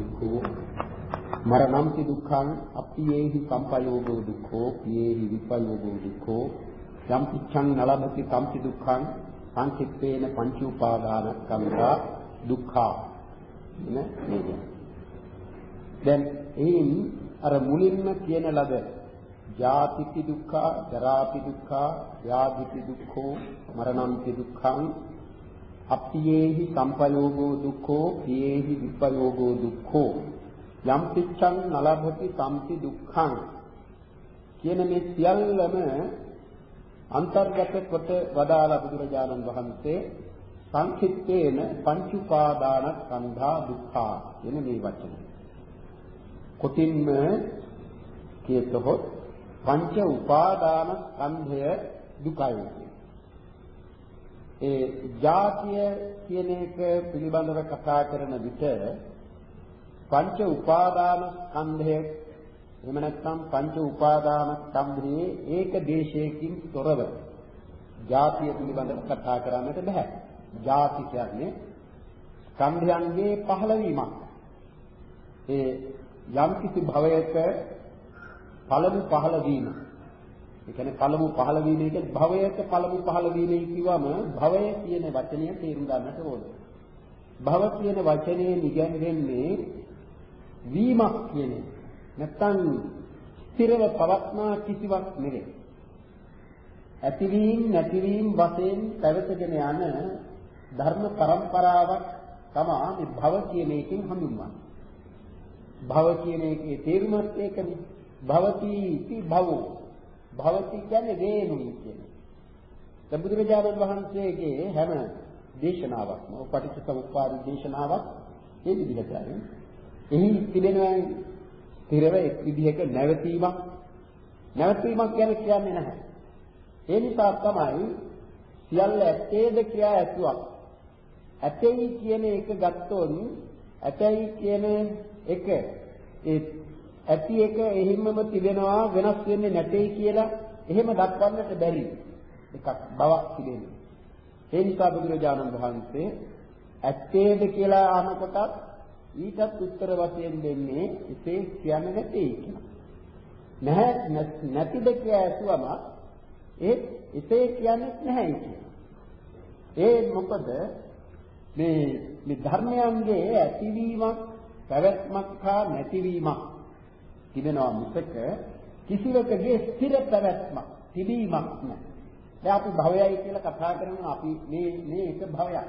දුක්ඛෝ. මරණම්ති දුක්ඛං අප්පියේහි සම්පයෝගෝ දුක්ඛෝ පියේහි විපයෝගෝ දුක්ඛෝ. යම් පිච්ඡං නලභති සම්පි දුක්ඛං සංකිට්ඨේන පංච උපාදානස්කන්ධා දුක්ඛා. නේ නේද? දැන් එයින් අර මුලින්ම කියන ලද ජාතිපි දුක්ඛා ජරාපි දුක්ඛා ව්‍යාධිපි දුක්ඛෝ මරණම්පි දුක්ඛං අප්පියේහි සම්පයෝගෝ දුක්ඛෝ පියේහි විපයෝගෝ දුක්ඛෝ යම් පිච්ඡං නලභති සම්පි දුක්ඛං කියන මේ සියල්ලම අන්තර්ගත කොට වදාලා බුදුරජාණන් වහන්සේ සංකිට්ඨේන පංච උපාදානස්කන්ධා දුක්ඛා කියන මේ වචන. කොටින්ම කියතොත් පංච උපාදානස්කන්ධය දුකයි. ඒ ජාතිය කියන එක පිළිබඳව කතා කරන විට පංච උපාදාන ස්කන්ධය එහෙම නැත්නම් පංච උපාදාන ස්කන්ධයේ ඒක දේශයකින් තොරව ජාතිය පිළිබඳව කතා කරන්නට බෑ. ජාති කියන්නේ ස්කන්ධයන්ගේ පහළවීමක්. ඒ යම් කිසි භවයක පළමු පහළ වීම. ඒ කියන්නේ පළමු පහළ වීම කියන්නේ භවයක පළමු පහළ වීමයි කිව්වම භවය කියන වචනය තේරුම් ගන්නට ඕනේ. භව කියන වචනේ නිගන්වෙන්නේ වීමක් කියන එක. නැත්තම් ස්ථිරව පවත්නා කිසිවක් නෙවෙයි. ඇතිවීම නැතිවීම වශයෙන් පැවතගෙන යන ධර්ම પરම්පරාවක් තමයි මේ භව කියන එකෙන් හඳුන්වන්නේ. භව කියන එකේ තේරුමත් ඒකනේ. භවති ඉති භවෝ. භවති කියන්නේ වේනුයි කියන්නේ. දැන් බුදුරජාණන් වහන්සේගේ හැම දේශනාවක්ම පටිච්චසමුප්පාද දේශනාවක් ඒ විදිහට ආරම්භ එහි තිබෙනවා ස්ථිරව එක් විදිහක නැවතීමක් නැවතීමක් ගැන කියන්නේ නැහැ. ඒ නිසා තමයි සියල්ල ඇත්තේද කියා ඇතුවක්. ඇතෙයි කියන එක ගත්තොත් ඇතයි කියන එක ඒ ඇති එක එහිම්මම තිබෙනවා වෙනස් වෙන්නේ නැtei කියලා එහෙම දක්වන්නට බැරි එකක් බවක් තිබෙනවා. ඒ නිසා බුදුරජාණන් වහන්සේ ඇත්තේද කියලා අහනකොටත් ඊටත් උත්තර වශයෙන් දෙන්නේ එසේ කියන්නේ නැtei කියලා. නැහැ නැතිද කියලා ඇසුවම ඒ එසේ කියන්නේ නැහැ කියලා. ඒ මොකද මේ මේ ධර්මයන්ගේ ඇතිවීමක් පැවැත්මක් හා නැතිවීමක් තිබෙනවා මිසක කිසිවකගේ ස්ථිර පැවැත්මක් තිබීමක් නැහැ. දැන් අපි භවයයි කියලා කතා කරනවා අපි මේ මේ එක භවයක්.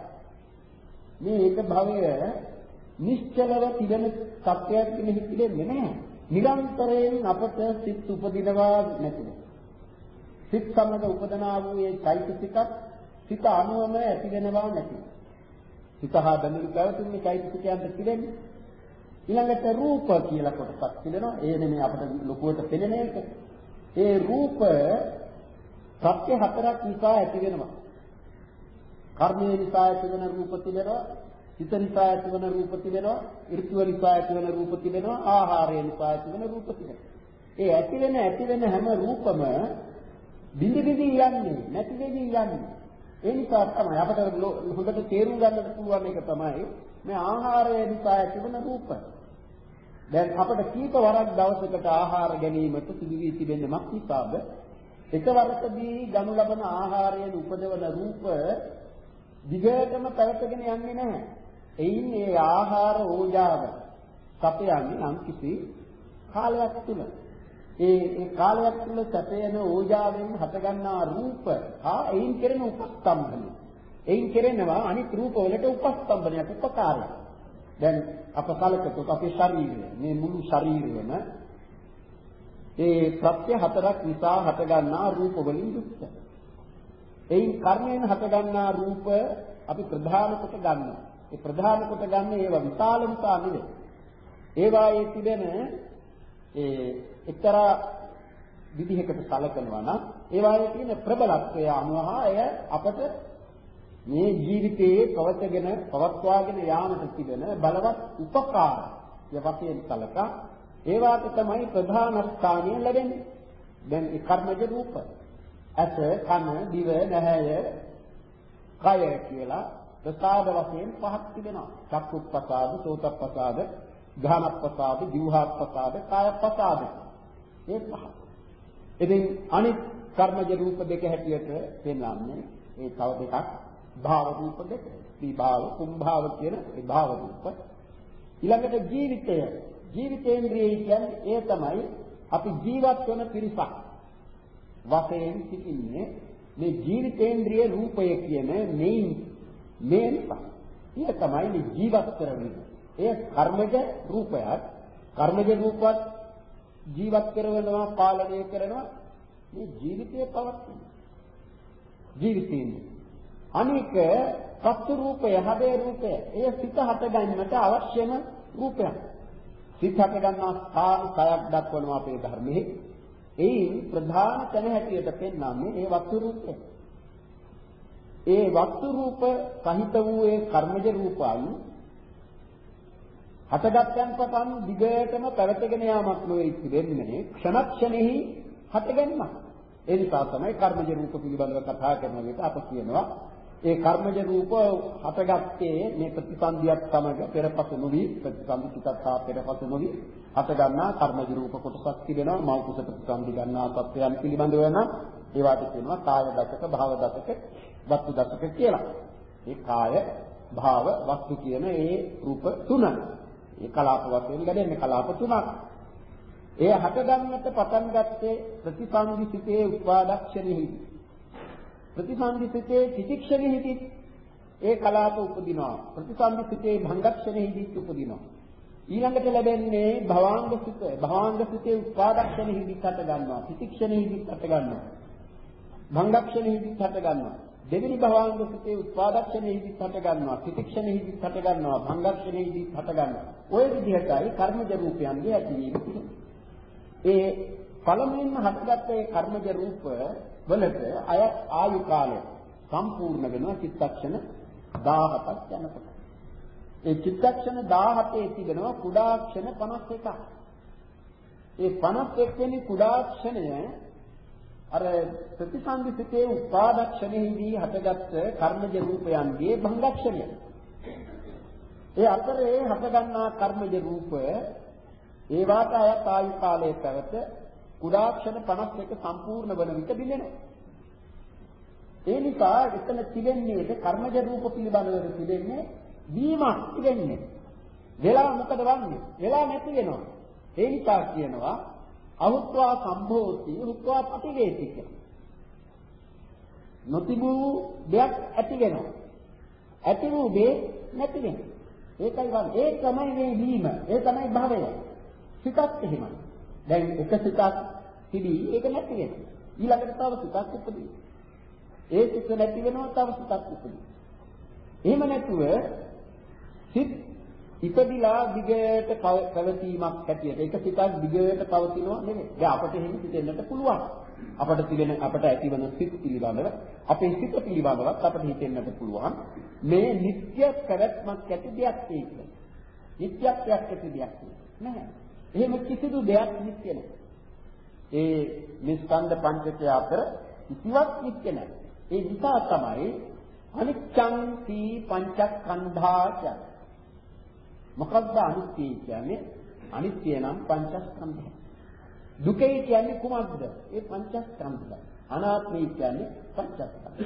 මේ එක භවය නිශ්චලව තිබෙන සත්‍යයක් මෙහි තිබෙන්නේ නැහැ. නිරන්තරයෙන් අපට සිත් උපදිනවා නැතිව. සිත් සමග උපදනා වූ ඒ චෛතසිකත් සිත අනුවම ඇති වෙනවා නැතිව. සිත හා බැඳුණු පැවතුනේ චෛතසිකයන්ට තිබෙන්නේ. ඊළඟට රූප කියලා කොටසක් තිබෙනවා. ඒ නෙමෙයි අපිට ලොකුවට පෙනෙන එක. ඒ රූප සත්‍ය හතරක් නිසා ඇති වෙනවා. කර්මය නිසා ඇති වෙන රූප තිබෙනවා. හිත නිසා ඇතිවන රූප තිබෙනවා, ඍතුව නිසා ඇතිවන රූප තිබෙනවා, ආහාරය නිසා ඇතිවන රූප තිබෙනවා. ඒ ඇති වෙන ඇති වෙන හැම රූපම බිඳි බිඳි යන්නේ, නැති වෙවි යන්නේ. ඒ නිසා තමයි අපට හොඳට තේරුම් ගන්නට පුළුවන් එක තමයි මේ ආහාරය නිසා ඇතිවන රූප. දැන් අපට කීප වරක් දවසකට ආහාර ගැනීමට සිදු වී තිබෙන්නේ මක් නිසාද? එකවරකදී ගනු ලබන ආහාරයෙන් උපදවන රූප දිගටම පැවතගෙන යන්නේ නැහැ. එයින් ඒ ආහාර ඕජාව සපයන්නේ යම් කිසි කාලයක් තුල. ඒ ඒ කාලයක් තුල සැපයන ඕජාවෙන් හටගන්නා රූප හා එයින් කෙරෙන උපස්තම්භන. එයින් කෙරෙනවා අනිත් රූප වලට උපස්තම්භනයක් උපකාරයක්. දැන් අප කලකට අපේ ශරීරය මේ මුළු ශරීරයම ඒ ප්‍රත්‍ය හතරක් නිසා හටගන්නා රූප වලින් යුක්තයි. එයින් කර්මයෙන් හටගන්නා රූප අපි ප්‍රධාන කොට ගන්නවා. ඒ ප්‍රධාන කොට ගන්න ඒවා විශාල නිසා නෙවෙයි. ඒවායේ තිබෙන ඒ එක්තරා විදිහකට සැලකනවා නම් ඒවායේ තියෙන ප්‍රබලත්වය අනුව එය අපට මේ ජීවිතයේ පවතගෙන පවත්වාගෙන යාමට තිබෙන බලවත් උපකාරය වශයෙන් සැලකා ඒවාට තමයි ප්‍රධාන ස්ථානය ලැබෙන්නේ. දැන් ඒ කර්මජ රූප. ඇස, කන, දිව, නැහැය, කය කියලා ප්‍රසාද වශයෙන් පහක් තිබෙනවා. චක්කුප්පසාද, සෝතප්පසාද, ඝානප්පසාද, ජීවහප්පසාද, කායප්පසාද. ඒ පහ. ඉතින් අනිත් කර්මජ රූප දෙක හැටියට පෙන්වන්නේ ඒ තව දෙකක් භාව රූප දෙක. විභාව, කුම්භාව කියන ඒ භාව රූප. ඊළඟට ජීවිතය. ජීවිතේන්ද්‍රිය කියන්නේ ඒ තමයි අපි ජීවත් වෙන පිරිසක්. වශයෙන් සිටින්නේ මේ ජීවිතේන්ද්‍රිය රූපය කියන මේ මේ නිසා. ඒක තමයි මේ ජීවත් කරන්නේ. එය කර්මජ රූපයක්. කර්මජ රූපවත් ජීවත් කරනවා පාලනය කරනවා මේ ජීවිතයේ පවත්වන ජීවිතේන්නේ අනික සත්තු රූපය හදේ රූපය. එය සිත හටගන්නට අවශ්‍යම රූපයක්. සිත හටගන්නා ස්ථාන කයක් දක්වනවා අපේ ධර්මයේ. එයින් ප්‍රධාන තැන හැටියට පෙන්වන්නේ ඒ වස්තු රූපය. ඒ වස්තු රූප සහිත වූ ඒ කර්මජ රූපයන් හටගත්යන් පටන් දිගටම පැවතගෙන යාමක් නොවේ වෙන්නේ ක්ෂණක්ෂණෙහි හටගන්නක්. ඒ නිසා තමයි කර්මජ රූප පිළිබඳව කතා කරන විට අප කියනවා ඒ කර්මජ රූප හටගත්තේ මේ ප්‍රතිසන්දියක් සමග පෙරපසු නොවි ප්‍රතිසන්දි සිතත් හා පෙරපසු නොවි හටගන්නා කර්මජ රූප කොටසක් තිබෙනවා මෞ කුස ප්‍රතිසන්දි ගන්නා තත්වයන් පිළිබඳව නම් ඒවට කියනවා කාය දසක භාව දසක වස්තු දසක කියලා. ඒ කාය භාව වස්තු කියන ඒ රූප තුන. ඒ කලාප වශයෙන් ගැදෙන්නේ කලාප තුනක්. ඒ හටගන්නට පටන් ගත්තේ ප්‍රතිසන්දිසිතේ උපාදක්ෂණෙහි. ප්‍රතිසන්දිසිතේ තිතික්ෂණෙහිදී ඒ කලාප උපදිනවා. ප්‍රතිසන්දිසිතේ භංගක්ෂණෙහිදී උපදිනවා. ඊළඟට ලැබෙන්නේ භවාංගසිත. භවාංගසිතේ උපාදක්ෂණෙහිදී හට ගන්නවා. තිතික්ෂණෙහිදී හට ගන්නවා. භංගක්ෂණෙහිදී හට ගන්නවා. දෙවෙනි භවාංග සිතේ උත්පාදක්ෂණෙහිදී හට ගන්නවා ප්‍රතික්ෂණෙහිදී හට ගන්නවා භංගක්ෂණෙහිදී හට ගන්නවා ওই විදිහටයි කර්මජ රූපයන්ගේ ඇතිවීම ඒ පළමුවෙන්ම හටගත්ත ඒ කර්මජ රූප වලට අය ආයු කාලය සම්පූර්ණ වෙනවා චිත්තක්ෂණ 17ක් යනකොට ඒ චිත්තක්ෂණ 17 තිබෙනවා කුඩා ක්ෂණ 51ක් ඒ 51 වෙනි කුඩා ක්ෂණය අර ප්‍රතිසන්දිසිතේ උපාදක්ෂණෙහිදී හටගත් කර්මජ රූපයන්ගේ භංගක්ෂණය. ඒ අතරේ හටගන්නා කර්මජ රූප ඒ වාට අයත් ආයු කාලයේ පැවත කුඩාක්ෂණ 51 සම්පූර්ණ වන විට බිඳෙනවා. ඒ නිසා එතන තිබෙන්නේ කර්මජ රූප පිළිබඳව තිබෙන්නේ වීමක් තිබෙන්නේ. වෙලා මොකද වන්නේ? වෙලා නැති වෙනවා. ඒ නිසා කියනවා අහුත්වා සම්භෝති රුත්වා පටිවේති කියලා. නොතිබූ දෙයක් ඇති වෙනවා. ඇති වූ දේ නැති වෙනවා. ඒකයි වන්නේ. ඒ තමයි මේ වීම. ඒ තමයි භවය. සිතක් එහෙමයි. දැන් එක සිතක් තිබී ඒක නැති වෙනවා. ඊළඟට තව සිතක් උපදී. ඒ සිත නැති වෙනවා තව සිතක් උපදී. එහෙම නැතුව සිත් ඉපදිලා දිගට පැවතීමක් හැටියට ඒක සිතක් දිගට පවතිනවා නෙමෙයි. දැන් අපට එහෙම හිතෙන්නට පුළුවන්. අපට තිබෙන අපට ඇතිවන සිත් පිළිබඳව අපේ සිත පිළිබඳවත් අපට හිතෙන්නට පුළුවන් මේ නිත්‍ය පැවැත්මක් ඇති දෙයක් ඒක. නිත්‍යත්වයක් ඇති දෙයක් නෑ. එහෙම කිසිදු දෙයක් නිත්‍ය නෑ. ඒ නිස්කන්ධ පංචකය අතර කිසිවක් නිත්‍ය නෑ. ඒ නිසා තමයි අනිච්ඡං තී පංචස්කන්ධා කියන්නේ. මොකක්ද අනිත්‍ය කියන්නේ? අනිත්‍ය නම් පංචස්කන්ධය. දුකයි කියන්නේ කුමක්ද? ඒ පංචස්කන්ධය. අනාත්මය කියන්නේ පංචස්කන්ධය.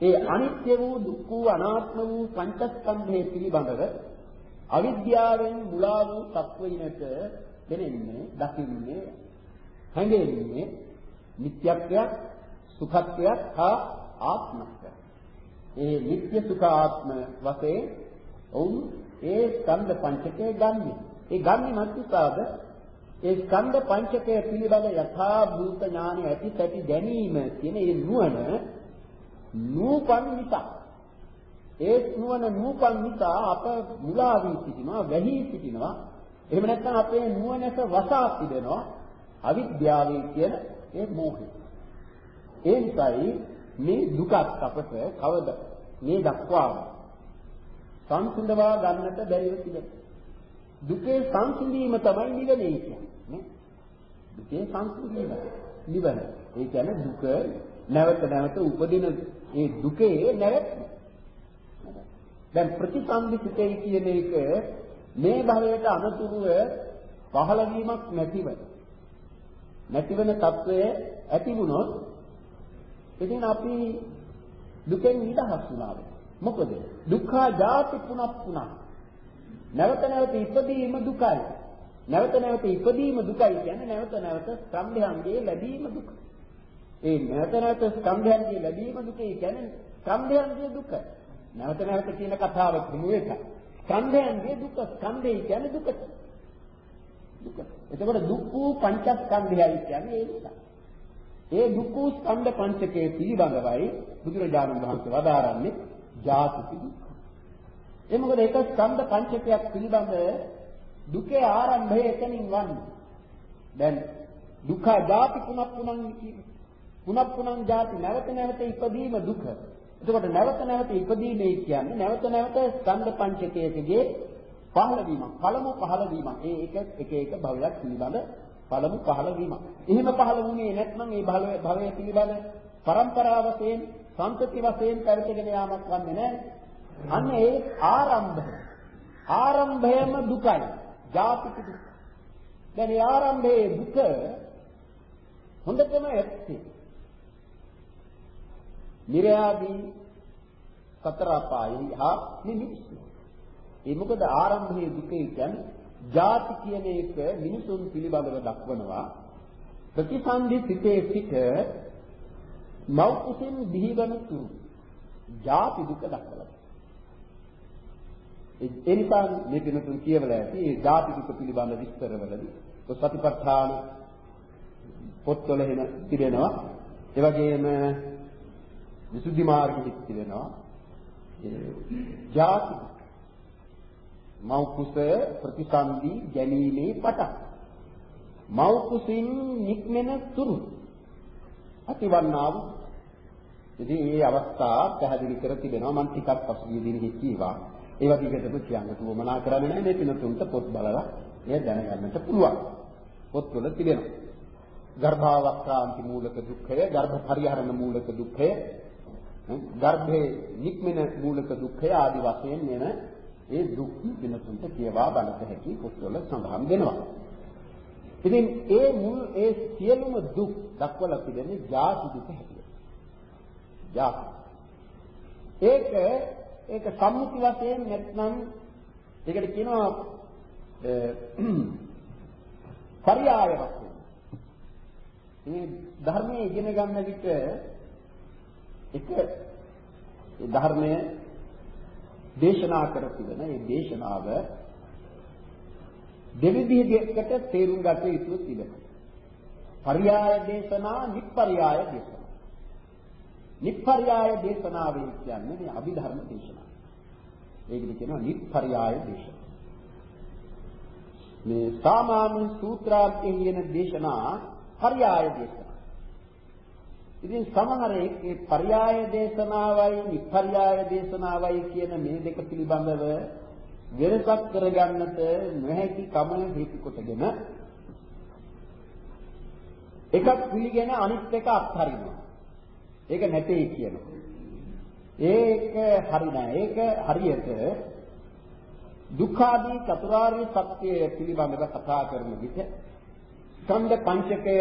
ඒ අනිත්‍ය වූ දුක් වූ අනාත්ම වූ පංචස්කන්ධය පිළිබඳව අවිද්‍යාවෙන් මුලා වූ තත්වයිනට දෙනෙන්නේ දකින්නේ හැඟෙන්නේ නිට්ටයත්වයක් සුඛත්වයක් හා ආත්මත්වයක්. ඒ නිට්ටය සුඛ ආත්ම වශයෙන් ඔවුන් ඒ ස්කන්ධ පංචකය ගන්නෙ. ඒ ගන්නෙ මත්නිසාද ඒ ස්කන්ධ පංචකය පිළිබඳ යථා භූත ඥානය ඇති පැති දැනීම කියන ඒ නුවණ නූපන් නිසා ඒ නුවණ නූපන් නිසා අප මුලා වී සිටිනවා වැහි සිටිනවා එහෙම නැත්නම් අපේ නුවණට වසා තිබෙනවා අවිද්‍යාවේ කියන ඒ මෝහය ඒ නිසායි මේ දුකත් අපට කවද මේ දක්වාම සංසිඳවා ගන්නට බැරිව තිබෙනවා. දුකේ සංසිඳීම තමයි නිවනේ කියන්නේ. දුකේ සංසිඳීම නිවන. ඒ කියන්නේ දුක නැවත නැවත උපදින ඒ දුකේ නැවැත්ම. දැන් ප්‍රතිසන්දිතේ කියන එක මේ භවයට අනුතුරුව පහළ වීමක් නැතිව නැතිවෙන తත්වය ඇති වුණොත් ඉතින් අපි දුකෙන් නිදහස් වුණා මොකද? දුක්ඛා ජාති පුනප්පුනා නැවත නැවත ඉපදීම දුකයි. නැවත නැවත ඉපදීම දුකයි කියන්නේ නැවත නැවත ස්කන්ධයන්ගේ ලැබීම දුක. ඒ නැවත නැවත ස්කන්ධයන්ගේ ලැබීම දුකයි කියන්නේ ස්කන්ධයන්ගේ දුක. නැවත නැවත කියන කතාව කිමු එක ස්කන්ධයන්ගේ දුක. ස්කන්ධය කියන්නේ දුක. දුක එතකොට දුක් වූ පංචස්කන්ධයයි කියන්නේ ඒ නිසා ඒ දුක් වූ ස්කන්ධ පංචකයේ පිළිබඳවයි බුදුරජාණන් වහන්සේ වදාරන්නේ ජාති දුක්. ඒ මොකද ඒක ස්කන්ධ පංචකයක් පිළිබඳ දුකේ ආරම්භය එතනින් වන්නේ. දැන් දුක ජාති පුනක් පුනන් පුනක් පුනන් ජාති නැවත නැවත ඉපදීම දුක. එතකොට නැවත නැවත ඉපදීමේ කියන්නේ නැවත නැවත ස්කන්ධ පංචකයකගේ පහළ වීමක්. පළමු පහළ වීමක්. ඒ එක එක එක භවයක් පිළිබඳ පළමු පහළ වීමක්. එහෙම පහළ වුණේ නැත්නම් ඒ භවය භවය පිළිබඳ પરම්පරාව වශයෙන් සම්පති වශයෙන් පැවතගෙන යාමක් වන්නේ නැහැ. අන්න ඒ ආරම්භය. ආරම්භයම දුකයි. ජාතික දුක. දැන් ඒ ආරම්භයේ දුක හොඳටම ඇත්තේ. නිර්යාදී සතර අපායයි හා නිමිති. ඒ මොකද ආරම්භයේ දුකේ කියන්නේ ಜಾති කියන එක මිනිසුන් පිළිබඳව දක්වනවා. ප්‍රතිසන්දි සිටේ සිට මව් කුසින් බිහිවන තුරු ಜಾති දුක දක්වලා. ඒ නිසා මේ පිනතුන් කියවලා ඇති ඒ ಜಾති දුක පිළිබඳ විස්තරවලදී සතිපට්ඨාන පොත්වල එන තිබෙනවා. ඒ වගේම විසුද්ධි මාර්ගෙත් තිබෙනවා. ජාති මව් කුස ප්‍රතිසන්දි ගැනීමේ පටන්. මව් කුසින් නික්මෙන තුරු. ඇතිවන්නා වූ ඉතින් මේ අවස්ථාව පැහැදිලි කර තිබෙනවා මම ටිකක් පසුගිය දිනෙක කීවා ඒවා දිගටම කියන්නට උවමනා කරන්නේ නැහැ. මේ පිනතුන්ට පොත් බලලා එය දැනගන්නට පුළුවන්. පොත්වල තිබෙනවා. ගර්භාවක්‍රාන්ති මූලක දුක්ඛය ගර්භ පරිහරණ මූලක දුක්ඛය ගර්භේ නික්මෙන මූලක දුක්ඛය ආදි වශයෙන් වෙන ඒ දුක් වෙනතුන්ට කියවා බලත හැකි පොත්වල සඳහන් වෙනවා. ඉතින් ඒ මුල් ඒ සියලුම දුක් දක්වලා තිබෙන්නේ ජාති දුක හැටියට. ජාති. ඒක ඒක සම්මුති වශයෙන් නැත්නම් ඒකට කියනවා පරියාය වශයෙන්. මේ ධර්මයේ ඉගෙන ගන්න විට එක ධර්මයේ දේශනා කර තිබෙන මේ දේශනාව දෙවිදිහකට තේරුම් ගත යුතු තිබෙනවා. පරියාය දේශනා, නිප්පරියාය දේශනා. නිප්පරියාය දේශනාවෙන් කියන්නේ මේ අභිධර්ම දේශනාව. ඒකද කියනවා නිප්පරියාය දේශනාව. මේ සාමාන්‍ය සූත්‍රාර්ථයෙන් කියන දේශනා පරියාය දේශනා. ඉතින් සමහර ඒ පర్యాయ දේශනාවයි විපర్యాయ දේශනාවයි කියන මේ දෙක පිළිබඳව වෙනසක් කරගන්නට නොහැකි කම හේතු කොටගෙන එකක් පිළිගෙන අනිත් එක අත්හරිනවා. ඒක නැtei කියනවා. ඒක හරි නෑ. ඒක හරියට දුක්ඛාදී චතුරාර්ය සත්‍ය පිළිබඳව කතා කරන විට ස්කන්ධ පංචකය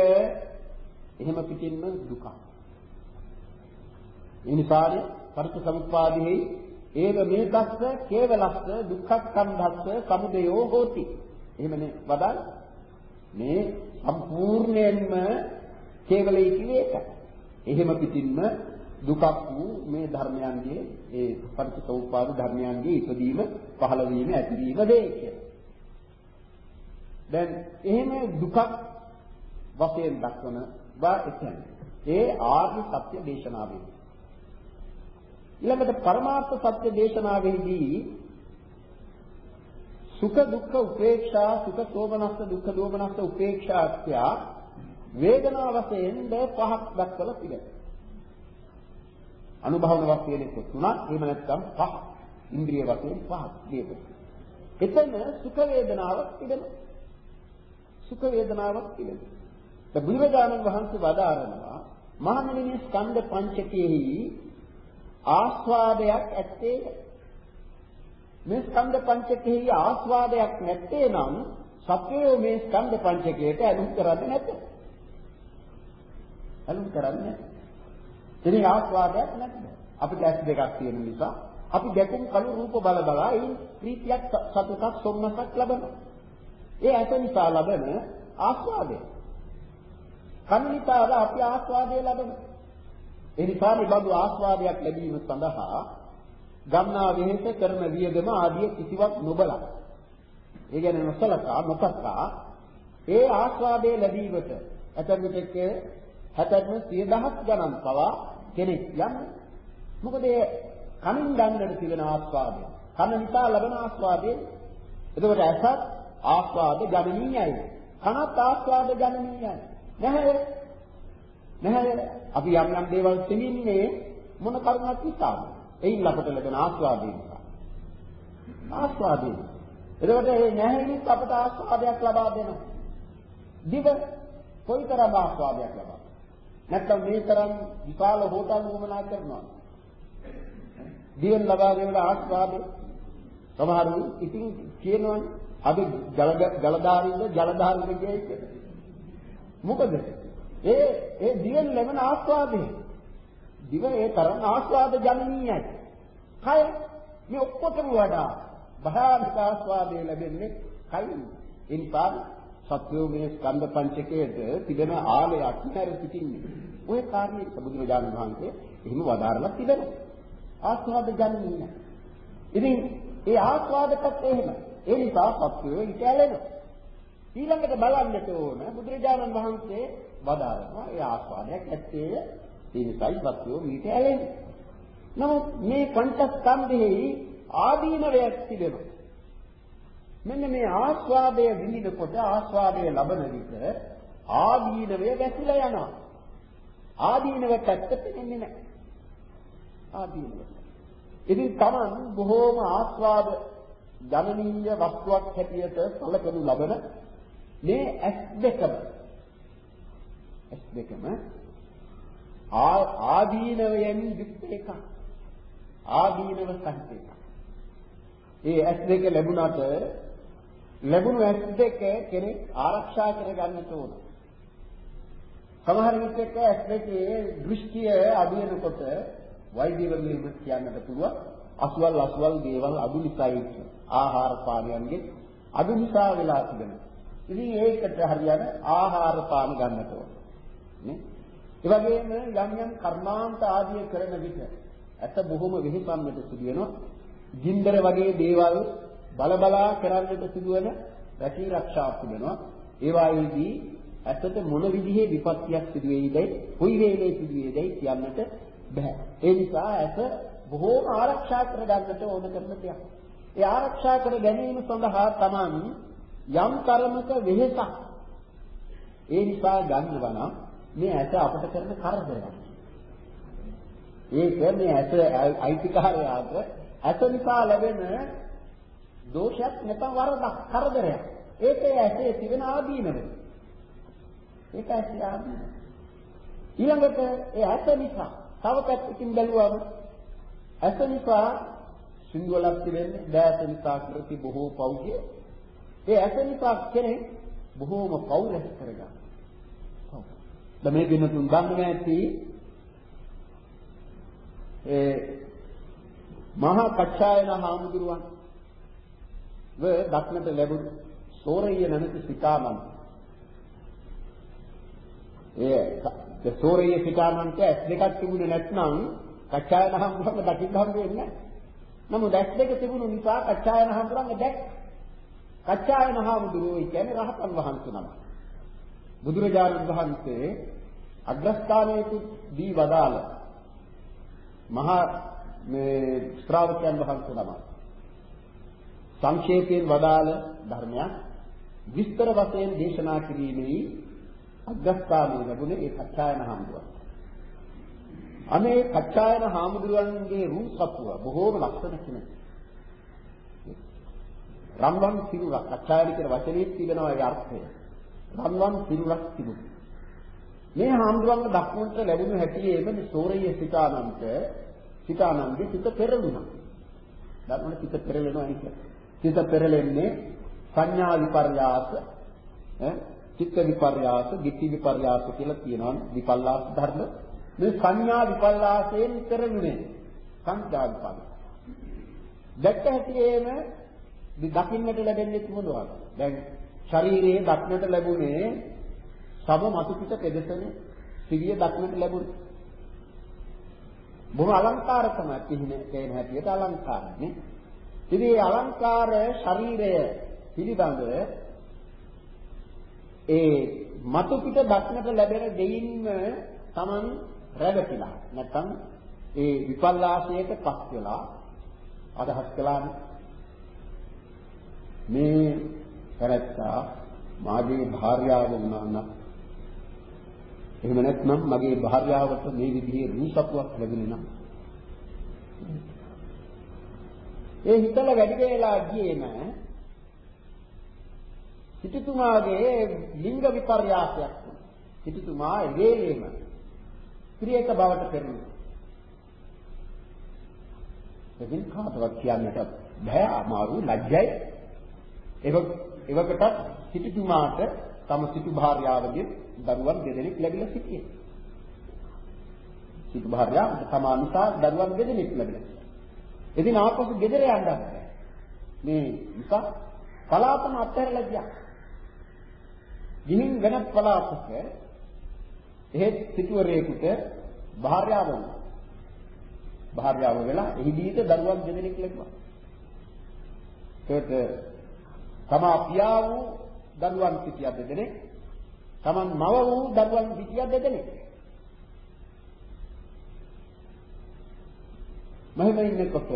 එහෙම පිටින්ම දුකක්. ඒ නිසානේ පරිච්ඡසමුප්පාදෙහි ඒව මේ දස්ස කේවලස්ස දුක්ඛස්කන්ධස්ස සමුදයෝ හෝති. එහෙමනේ වදාළ. මේ සම්පූර්ණයෙන්ම කේවලයි කියේ එකයි. එහෙම පිටින්ම දුකක් වූ මේ ධර්මයන්ගේ ඒ පරිච්ඡසමුප්පාද ධර්මයන්ගේ ඉදීම පහළ වීම ඇතිවීම වේ කියලා. දැන් එහෙම දුකක් වශයෙන් දක්වන වා එතන. ඒ ආර්ය සත්‍ය දේශනාවෙන්. ඊළඟට පරමාර්ථ සත්‍ය දේශනාවෙහිදී සුඛ දුක්ඛ උපේක්ෂා සුඛ සෝමනස්ස දුක්ඛ දෝමනස්ස උපේක්ෂා ත්‍යා වේදනා වශයෙන් ද පහක් දක්වලා තිබෙනවා. අනුභවන වශයෙන් තුනක් එහෙම නැත්නම් පහ. ඉන්ද්‍රිය වශයෙන් පහක් දෙපොත්. එතන සුඛ වේදනාවක් තිබෙනවා. සුඛ වේදනාවක් තිබෙනවා. බුදුරජාණන් වහන්සේ වදාරනවා මහණෙනි මේ ස්කන්ධ පංචකයෙහි ආස්වාදයක් ඇත්තේ මේ ස්කන්ධ පංචකෙහි ආස්වාදයක් නැත්තේ නම් සත්‍යය මේ ස්කන්ධ පංචකයට ඇලුම් කරන්නේ නැත. ඇලුම් කරන්නේ ඉතින් ආස්වාදයක් නැද්ද? අපිට ඇස් දෙකක් තියෙන නිසා අපි දැකුම් කළු රූප බල බලා ඒ ප්‍රීතියක් සතුටක් සොම්නසක් ලබනවා. ඒ ඇස නිසා ලබන ආස්වාදය. කන නිසා අපි ආස්වාදය ලබනවා. ඒ නිසා මේ බඳු ආස්වාදයක් ලැබීම සඳහා ගන්නා වෙහෙස කරන වියදම ආදී කිසිවක් නොබලා. ඒ කියන්නේ නොසලකා නොපස්සා ඒ ආස්වාදයේ ලැබීමට ඇතන් විටක හැතැම්ම 10000ක් ගණන් පවා කෙනෙක් යන්නේ මොකද ඒ කනින් ගන්නට තිබෙන ආස්වාදය කන නිසා ලැබෙන ආස්වාදය. එතකොට ඇසත් ආස්වාද ගණනීයයි. කනත් ආස්වාද ගණනීයයි. නැහැ. නැහැ. අපි යම් යම් දේවල් සිනින්නේ මොන කරුණක් නිසාද එයින් ලබට ලැබෙන ආස්වාදය නිසා ආස්වාදය එතකොට මේ නැහැලිත් අපට ආස්වාදයක් ලබා දෙනවා. දිව කොයිතරම් ආස්වාදයක් ලබා. නැත්නම් මේ තරම් විශාල හෝටල් වුමනා කරනවා. දිවෙන් ලබා දෙන ආස්වාදය සමහරු ඉතින් කියනවනේ අපි ජල ජලධාරීද ජලධාරීද කියයි මොකද ඒ ඒ දිවෙන් ලැබෙන ආස්වාදය දිව ඒ තරම් ආස්වාද ජනනීයයි. කය මේ ඔක්කොටම වඩා භයානක ආස්වාදය ලැබෙන්නේ කයින්. ඒ නිසා සත්‍යෝ මේ ස්කන්ධ පංචකයේද තිබෙන ආලයක් නැර සිටින්නේ. ওই කාරණේ සබුදුරජාණන් වහන්සේ එහෙම වදාරලා තිබෙනවා. ආස්වාද ජනනීය. ඉතින් ඒ ආස්වාදකත් එහෙම. ඒ නිසා සත්‍යෝ ඊට ඇලෙනවා. ඊළඟට බලන්නට ඕන බුදුරජාණන් වහන්සේ වදාරනවා ඒ ආස්වාදයක් ඇත්තේ ඒ නිසායි සත්‍යෝ ඊට ඇලෙන්නේ. නමුත් මේ පංචස්කන්ධෙහි ආදීනවයක් තිබෙනවා. මෙන්න මේ ආස්වාදය විඳිනකොට ආස්වාදය ලබන විට ආදීනවය වැසිලා යනවා. ආදීනව පැත්තට එන්නේ නැහැ. ආදීනව. ඉතින් Taman බොහෝම ආස්වාද ජනනීය වස්තුවක් හැටියට සැලකනු ලබන මේ ඇස් දෙකම ඇස් දෙකම ආදීනවයෙන් යුක්ත එකක්. ආදීනව සහිත එකක්. ඒ ඇස් දෙක ලැබුණාට ලැබුණු ඇස් දෙක කෙනෙක් ආරක්ෂා කරගන්නට ඕන. සමහර විටක ඇස් දෙකේ දෘෂ්ටිය අඩු වෙනකොට වෛද්‍යවරුන් කියන්නට පුළුවන් අසුවල් අසුවල් දේවල් අඩු නිසායි ආහාර පානයන්ගේ අඩු නිසා වෙලා තිබෙනවා. ඉතින් ඒකට හරියට ආහාර පාන ගන්නට ඕන. නේ? ඒ වගේම යම් යම් කර්මාන්ත ආදිය කරන විට ඇත බොහොම වෙහෙසන්නට සිදු වෙනවා. ගින්දර වගේ දේවල් බලබලා කරන්නට සිදුවන රැකී ආරක්ෂාවක් තිබෙනවා. ඒ වායේදී ඇත්තට මොන විදිහේ විපත්තියක් සිදු වෙයිදයි, කොයි වේලේ සිදු වෙයිදයි කියන්නට බෑ. ඒ නිසා ඇස බොහෝම ආරක්ෂා කරගන්නට ඕන කරන දෙයක්. ඒ ආරක්ෂා කර ගැනීම සඳහා Taman යම් තරමක වෙහෙසක් ඒ නිසා ගන්නවා නම් මේ ඇස අපට කරන කරදරයක්. ඒක මේ ඇස අයිතිකාරයාට ඇස නිසා ලැබෙන දෝෂයක් නැත්නම් වරදක් කරදරයක්. ඒකේ ඇසේ තිබෙන ආදීනව. ඒක ඇසේ ආදීනව. ඊළඟට ඒ ඇස නිසා තව පැත්තකින් බැලුවම ඇස නිසා සිංගලක් තිබෙන්නේ දැස නිසා කරති බොහෝ පෞද්‍ය. ඒ ඇස නිසා කෙනෙක් බොහෝම පෞ රැස් කරගන්නවා. දැන් මේ වෙනතුන් දන්නේ නැති ඒ මහා කච්චායන හාමුදුරුවන් ව දක්නට ලැබුණු සෝරయ్య නැමැති සිතාමන් ඒ සෝරయ్య සිතාමන්ට ඇස් දෙකක් තිබුණේ නැත්නම් කච්චායන හාමුදුරුවන් දකින්න හම්බ වෙන්නේ නැහැ. නමුත් ඇස් දෙක තිබුණු නිසා කච්චායන හාමුදුරුවන් දැක් කච්චායන හාමුදුරුවෝ කියන්නේ රහතන් වහන්සේ නම. බුදුරජාණන් වහන්සේ අග්‍රස්ථානයේ දී වදාළ මහා මේ ශ්‍රාවකයන් වහන්සේ නම. සංක්ෂේපයෙන් වදාළ ධර්මයක් විස්තර වශයෙන් දේශනා කිරීමේ අග්‍රස්ථානය ලැබුණේ ඒ කච්චායන හාමුදුරුවෝ. අනේ කච්චායන හාමුදුරුවන්ගේ රූප සපුව බොහෝම ලක්ෂණ කෙනෙක්. රම්වන් සිරුරක් කච්චායන කියන වචනේ තිබෙනවා ඒ අර්ථය. රම්වන් සිරුරක් තිබුණා. මේ හාමුදුරුවන්ගේ දක්වන්නට ලැබුණු හැටියේම මේ සෝරయ్య සිතානන්ත සිතානන්දේ සිත පෙරළුණා. දන්නවනේ සිත පෙරලෙනවා නේ සිත පෙරලෙන්නේ සංඥා විපර්යාස ඈ චිත්ත විපර්යාස, ditthi විපර්යාස කියලා කියනවා විපල්ලාස ධර්ම. මේ සංඥා විපල්ලාසයෙන් පෙරළුනේ සංඥා විපල්ලාස. දැක්ක හැටියේම දකින්නට ලැබෙන්නේ මොනවද? දැන් ශරීරයේ දක්නට ලැබුණේ සම මතු පිට පෙදෙසනේ සිවිය දක්නට ලැබුණේ. බොහොම අලංකාර තමයි කිහිනේ තේන හැටියට අලංකාරනේ. ඉතින් මේ අලංකාර ශරීරය පිළිබඳ ඒ මතු පිට දක්නට ලැබෙන දෙයින්ම Taman රැවටිලා නැත්නම් ඒ විපල්ලාශයට පස් වෙලා අදහස් කළානේ මේ කරත්තා මාගේ භාර්යාව වුණා නම් එහෙම නැත්නම් මගේ භාර්යාවට මේ විදිහේ රූපපුවක් ලැබුණේ නම්. ඒ හිතල වැඩි වෙලා ගියේ නෑ සිටුතුමාගේ ලිංග විපර්යාසයක් සිටුතුමා එවේලෙම ක්‍රියක බවට පෙරුණා එදින් කාටවත් කියන්නට බෑ. අමාරු ලැජ්ජයි. එවකට සිටුතුමාට තම සිටු භාර්යාවගේ දරුවන් දෙදෙනෙක් ලැබිලා සිටියේ. සිටු භාර්යාව තමා නිසා දරුවන් දෙදෙනෙක් ලැබිලා. එදින ආපසු ගෙදර යන්න බෑ. මේ නිසා පලාතම අත්හැරලා ගියා. ගිහින් වෙනත් පලාතක එහෙත් සිටුවරේකට භාර්යාව වුණා. භාර්යාව වෙලා එහිදීට දරුවන් දෙදෙනෙක් ලැබුණා. ඒකට තමා පියා වූ දරුවන් සිටියා දෙදෙනෙක් Taman මව වූ දරුවන් සිටියා දෙදෙනෙක් මහිම ඉන්නකොට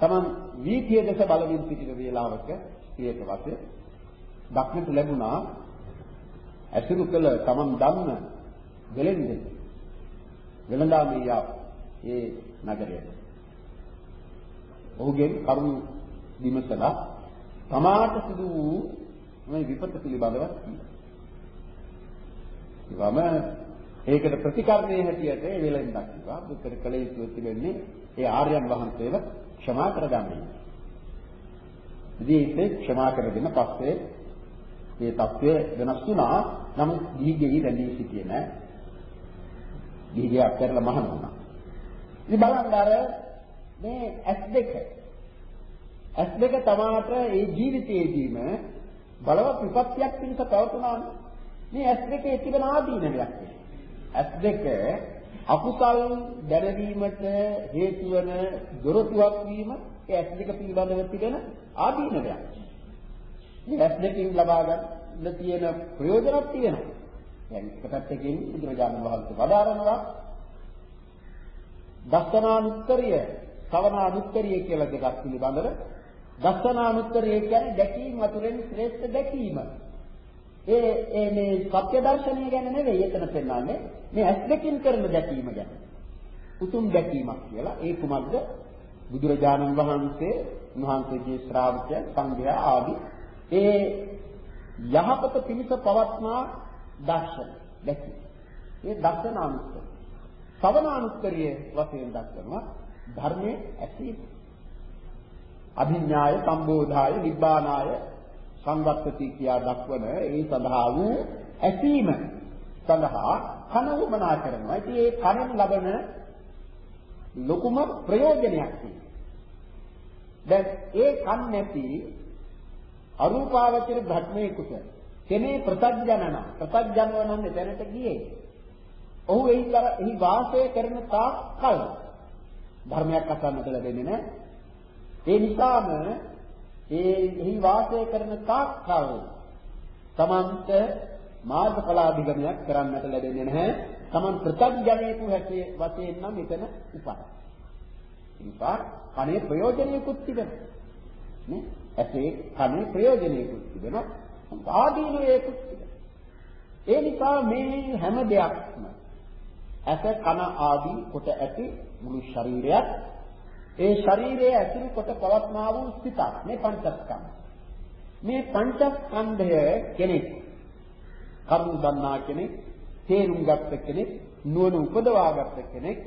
Taman වීතිය දෙස බලමින් සිටින වේලාවක පියක වශයෙන් දක්නට ලැබුණා ඇසුරු කළ Taman දන්න වෙලෙන්ද වෙලඳාමී යා ඒ නගරයට. ඔහුගෙන් කරුණු විමසලා තමාට සිදු වූ මේ විපත පිළිබඳව ඉවම ඒකට ප්‍රතිකර්මයේ හැටියට ඒ වෙලෙන් දක්වනවා දුක්කර කල යුතු තිබෙන්නේ ඒ ආර්යයන් වහන්සේව ක්ෂමා කරගන්නේ. ඉතින් ඒක ක්ෂමා කරගෙන පස්සේ මේ தත්ත්වය වෙනස් වුණා. නමුත් දීගෙයි රැඳී සිටියේ නෑ. දීගේ අත්හැරලා මහණ වුණා. ඉතින් බලන්න අර මේ S2 ඇස් දෙක තමාට ඒ ජීවිතයේදීම බලවත් විපත්තියක් පිණිස පවතුනානේ. මේ ඇස් දෙකේ තිබෙන ආදීනයක්. ඇස් දෙක අකුසල් දැනවීමට හේතු වන දොරටුවක් වීම ඒ ඇස් දෙක පිළිබඳව තිබෙන ආදීනයක්. මේ ඇස් දෙකෙන් ලබා ගන්න තියෙන ප්‍රයෝජනක් තියෙනවා. දැන් එක පැත්තකින් බුදුරජාණන් වහන්සේ වදාරනවා දස්සනානුත්තරිය, සවනානුත්තරිය කියලා දෙකක් පිළිබඳව දස්සනානුත්තරය කියන්නේ දැකීම වතුරෙන් ශ්‍රේෂ්ඨ දැකීම. ඒ ඒ මේ සත්‍ය දර්ශනය ගැන නෙවෙයි එතන පෙන්වන්නේ. මේ ඇස් දෙකින් කරන දැකීම ගැන. උතුම් දැකීමක් කියලා ඒ කුමක්ද? බුදුරජාණන් වහන්සේ උන්වහන්සේගේ ශ්‍රාවකයන් සංඝයා ආදී ඒ යහපත පිණිස පවත්නා දර්ශන දැකීම. මේ දර්ශනානුත්තර. සවනානුත්තරිය වශයෙන් දක්වනවා ධර්මයේ ඇසීම. අභිඥාය සම්බෝධාය නිබ්බානාය සංවත්තති කියා දක්වන ඒ සඳහා වූ ඇසීම සඳහා කන උමනා කරනවා. ඉතින් ඒ කනෙන් ලබන ලොකුම ප්‍රයෝජනයක් තියෙනවා. දැන් ඒ කන් නැති අරූපාවචර ධර්මයකට කෙනේ ප්‍රත්‍යඥන ප්‍රත්‍යඥව නම් එතනට ගියේ. ඔහු එහි එහි වාසය කරන තාක් කල් ධර්මයක් අසන්නට ලැබෙන්නේ නැහැ. ඒ නිසාම ඒ එහි වාසය කරන තාක්කල් තමන්ට මාර්ගඵලාභිගමනයක් කරන්නට ලැබෙන්නේ නැහැ. තමන් ප්‍රත්‍යඥයෙකු හැටේ වශයෙන් නම් එතන උපන්. ඉතින් කනේ ප්‍රයෝජනෙකුත් තිබෙනවා. නේ? ඇසේ කනේ ප්‍රයෝජනෙකුත් තිබෙනවා. ආදීනයකුත් තිබෙනවා. ඒ නිසා මේ හැම දෙයක්ම ඇස කන ආදී කොට ඇති මුළු ශරීරයත් ඒ ශරීරයේ ඇතුළු කොට පවත්නා වූ සිතක් මේ පංචස්කන්ධ. මේ පංචස්කන්ධය කෙනෙක් කරුණ දන්නා කෙනෙක්, තේරුම් ගත්ත කෙනෙක්, නුවණ උපදවා ගත්ත කෙනෙක්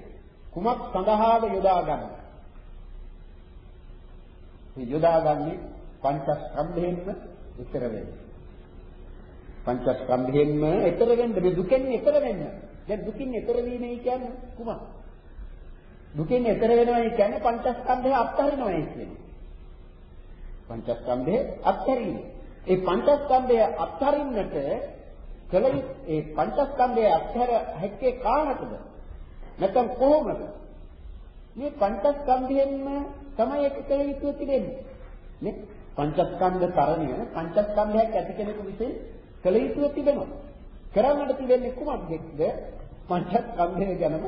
කුමක් සඳහාද යොදා ගන්න. මේ යොදාගන්නේ පංචස්කන්ධයෙන්ම ඈතර වෙන්න. පංචස්කන්ධයෙන්ම ඈතර වෙන්න මේ දුකෙන් ඈතර වෙන්න. දැන් දුකින් ඈතර වීමයි කියන්නේ කුමක්ද? දුකෙන් ඈතර වෙනවා කියන්නේ පංචස්කන්ධය අත්හරිනවා කියන්නේ. පංචස්කන්ධය අත්හැරීම. ඒ පංචස්කන්ධය අත්හරින්නට කල ඒ පංචස්කන්ධය අත්හැර හැක්කේ කාටද? නැත්නම් කොහොමද? මේ පංචස්කන්ධයෙන්ම තමයි ඒක කළ යුතු තිබෙන්නේ. නේ? පංචස්කන්ධ තරණය පංචස්කන්ධයක් ඇති කෙනෙකු විසින් කළ යුතු තිබෙනවා. කරන්නට තිබෙන්නේ කුමක්ද? පංචස්කන්ධය ගැනම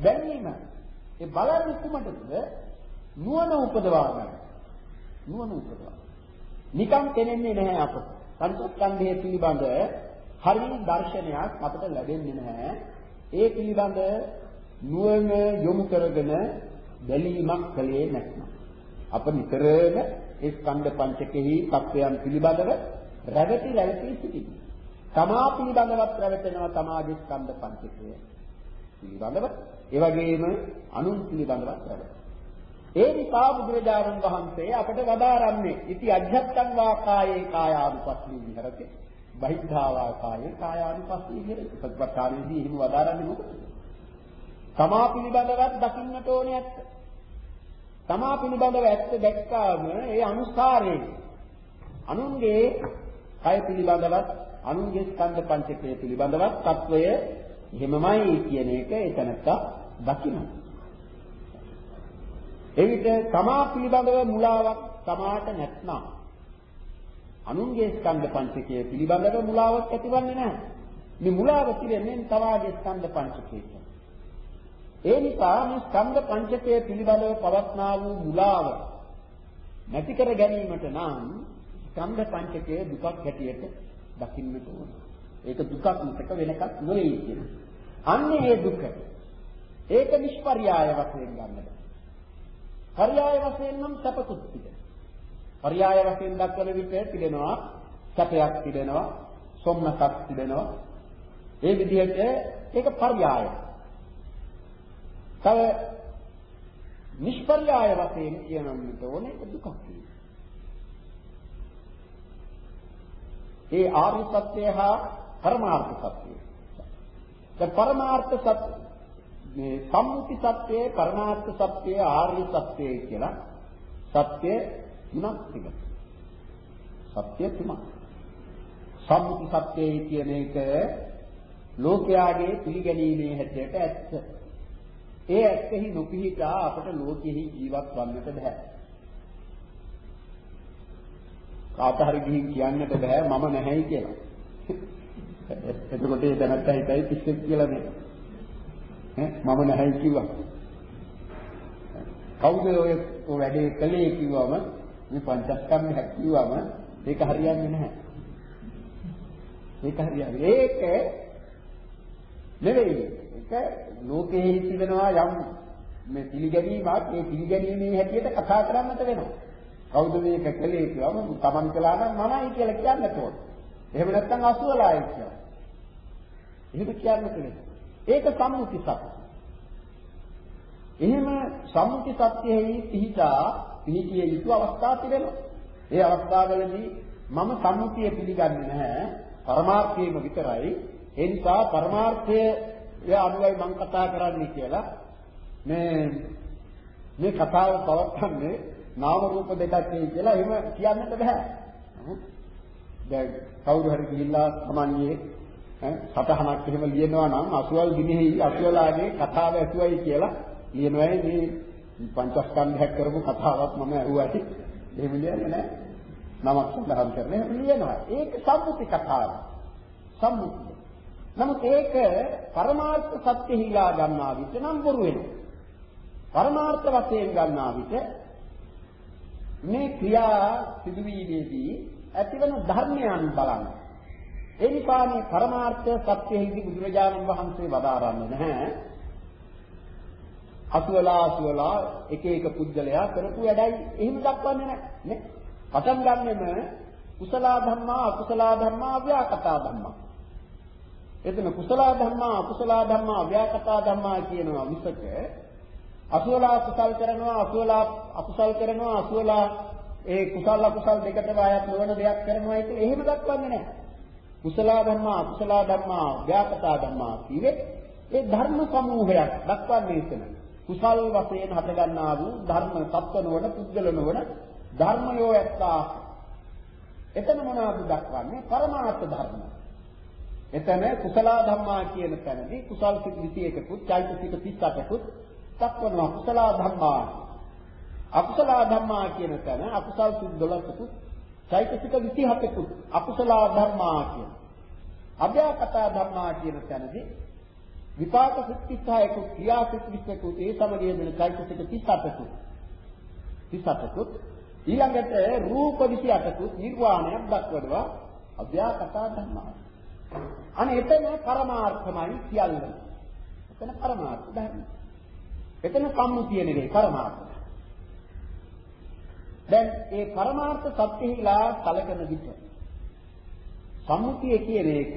දැනීම. ඒ බලන්නේ කුමටද? නුවණ උපදවා ගන්න. නුවණ උපදවා. නිකම් තේන්නේ නැහැ අපට. පංචස්කන්ධය පිළිබඳ හරි දර්ශනයක් අපට ලැබෙන්නේ නැහැ. ඒ පිළිබඳ නුවණ යොමු කරගෙන බැලීමක් කලේ නැත්නම් අප නිතරම ඒ ස්කන්ධ පංචකෙහි තත්වයන් පිළිබඳව රැවටි රැවටි සිටිනවා. තමා පිළිබඳවත් රැවටෙනවා තමාගේ ස්කන්ධ පංචකය පිළිබඳව ඒ වගේම අනුන් පිළිබඳවත් වැඩ. ඒ නිසා බුදුරජාණන් වහන්සේ අපට වදාරන්නේ ඉති අධ්‍යත්තං වා කායේ කායානුපස්සී විහෙරති. බහිද්ධා වා කායේ කායානුපස්සී විහෙරති. සත්‍වකාරයේදී එහෙම වදාරන්නේ මොකද? තමා පිළිබඳවත් දකින්නට ඕනේ ඇත්ත. තමා පිළිබඳව ඇත්ත දැක්කාම ඒ අනුස්කාරයෙන් අනුන්ගේ කය පිළිබඳවත් අනුන්ගේ ස්කන්ධ පංචකය පිළිබඳවත් తත්වය එහෙමමයි කියන එක එතනක දකිනවා. එවිට තමා පිළිබඳව මුලාවක් තමාට නැත්නම් අනුන්ගේ ස්කන්ධ පංචකය පිළිබඳව මුලාවක් ඇතිවන්නේ නැහැ. මේ මුලාව තිරෙන්නේ තවාගේ ස්කන්ධ පංචකයට. ඒ නිසා මේ ස්කන්ධ පංචකය පිළිබඳව පවත්නා වූ මුලාව නැති කර ගැනීමට නම් ස්කන්ධ පංචකය දුකක් හැටියට දකින්නට ඕනේ. ඒක දුකක් මිසක වෙන එකක් නෙවෙයි කියන. අන්නේ ඒ දුක ඒක නිෂ්පර්යාය වශයෙන් ගන්න බෑ. පర్యాయ වශයෙන් නම් සැපකුත් පිට. පర్యాయ වශයෙන් දක්වන විට පිළිනවා සැපයක් පිළිනවා, සොම්නසක් පිළිනවා. ඒ විදිහට ඒක පర్యాయ. තව නිෂ්පර්යාය වශයෙන් කියනම්ට ඕනේ දුකක් තියෙනවා. ඒ ආර්ය සත්‍යය හා පරමාර්ථ සත්‍යය. දැන් පරමාර්ථ සත්‍ය මේ සම්මුති සත්‍යය, පරමාර්ථ සත්‍යය, ආර්ය සත්‍යය කියලා සත්‍ය තුනක් තිබෙනවා. සත්‍ය තුනක්. සම්මුති සත්‍යය කියන එක ලෝකයාගේ පිළිගැනීමේ හැටියට ඇත්ත. ඒ ඇත්තෙහි නොපිහිටා අපට ලෝකෙහි ජීවත් වන්නට බෑ. කාට හරි ගිහින් කියන්නට බෑ මම නැහැයි කියලා. එතකොට ඒ දැනත්ත හිතයි පිස්සෙක් කියලා නේ. ඈ මම නැහැයි කිව්වා. කවුද ඔය වැඩේ කළේ කිව්වම මේ පංචස්කන්ධයක් කිව්වම ඒක හරියන්නේ නැහැ. ඒක හරියන්නේ. ඒක නෙවෙයි. ඒක ලෝකයේ තිබෙනවා යම් මේ පිළිගැනීමක් ඒ පිළිගැනීමේ හැටියට කතා කරන්නට වෙනවා. කවුද මේක කළේ කියවම තමන් කළා නම් මමයි කියලා කියන්නට ඕන. එහෙම නැත්නම් අසුවලායි කියලා. එහෙම කියන්නට වෙනවා. ඒක සම්මුති සත්‍ය. එහෙම සම්මුති සත්‍යෙහි පිහිටා පිහිටිය යුතු අවස්ථා තිබෙනවා. ඒ අවස්ථාවලදී මම සම්මුතිය පිළිගන්නේ නැහැ. පරමාර්ථයම විතරයි. ඒ නිසා පරමාර්ථය අනුවයි මම කතා කරන්නේ කියලා මේ මේ කතාව පවත්න්නේ නාම රූප දෙකක් කියලා එහෙම කියන්නත් බෑ. දැන් කවුරු හරි ගිහිල්ලා තමන්ගේ සතහනක් එහෙම ලියනවා නම් අසුවල් දිනෙහි අසුවලාගේ කතාව ඇසුවයි කියලා ලියනවා මේ පංචස්කන්ධයක් කරපු කතාවක් මම ඇහුවාටි එහෙම ලියන්නේ නැහැ. නමක් සඳහන් කරන්නේ ලියනවා. ඒක සම්මුති කතාව. සම්මුතිය. නමුත් ඒක පරමාර්ථ සත්‍ය හිලා ගන්නා විට නම් බොරු වෙනවා. පරමාර්ථ වශයෙන් ගන්නා විට මේ ක්‍රියා සිදුවීමේදී ඇතිවන ධර්මයන් බලන්න. ඒ නිසා මේ පරමාර්ථ සත්‍යෙහිදී බුදුරජාණන් වහන්සේ වදාරන්නේ නැහැ. අසුවලා අසුවලා එක එක පුද්ගලයා කරපු වැඩයි එහෙම දක්වන්නේ නැහැ. නේ? පටන් ගන්නෙම කුසල ධර්මා අකුසල ධර්මා අව්‍යාකතා ධර්මා. එතන කුසල ධර්මා අකුසල ධර්මා අව්‍යාකතා ධර්මා කියනවා මිසක අසුවලා කුසල් කරනවා අසුවලා අකුසල් කරනවා අසුවලා ඒ කුසල අකුසල දෙකටම ආයත් නොවන දෙයක් කරනවා කියලා එහෙම දක්වන්නේ නැහැ. කුසල ධර්මා අකුසල ධර්මා ව්‍යාපතා ධර්මා කියේ ඒ ධර්ම සමූහයක් දක්වන්නේ එතන. කුසල් වශයෙන් හටගන්නා වූ ධර්ම සත්ව නොවන පුද්ගල නොවන ධර්මයෝ ඇත්තා. එතන මොනවද දක්වන්නේ? පරමාර්ථ ධර්ම. එතන කුසල ධම්මා කියන තැනදී කුසල් සිත් 21කුත් චෛතසික 38කුත් දක්වනවා කුසල ධම්මා. අකුසල ධම්මා කියන තැන අකුසල් සිත් 12කුත් චෛතසික 27කුත් අකුසල ධර්මා කියන. අභ්‍යාකතා ධර්මා කියන තැනදී විපාක සිත් 36කුත් ක්‍රියා සිත් 20කුත් ඒ සමගිය දෙන චෛතසික 38කුත් 38කුත් ඊළඟට රූප 28කුත් නිර්වාණයක් දක්වනවා අභ්‍යාකතා ධර්මා. අනේ එතන පරමාර්ථමයි සියල්ලම. එතන පරමාර්ථ ධර්ම. එතන සම්මුතිය නෙවෙයි පරමාර්ථ. දැන් ඒ පරමාර්ථ සත්‍යෙහිලා කලකන විට සම්මුතිය කියන එක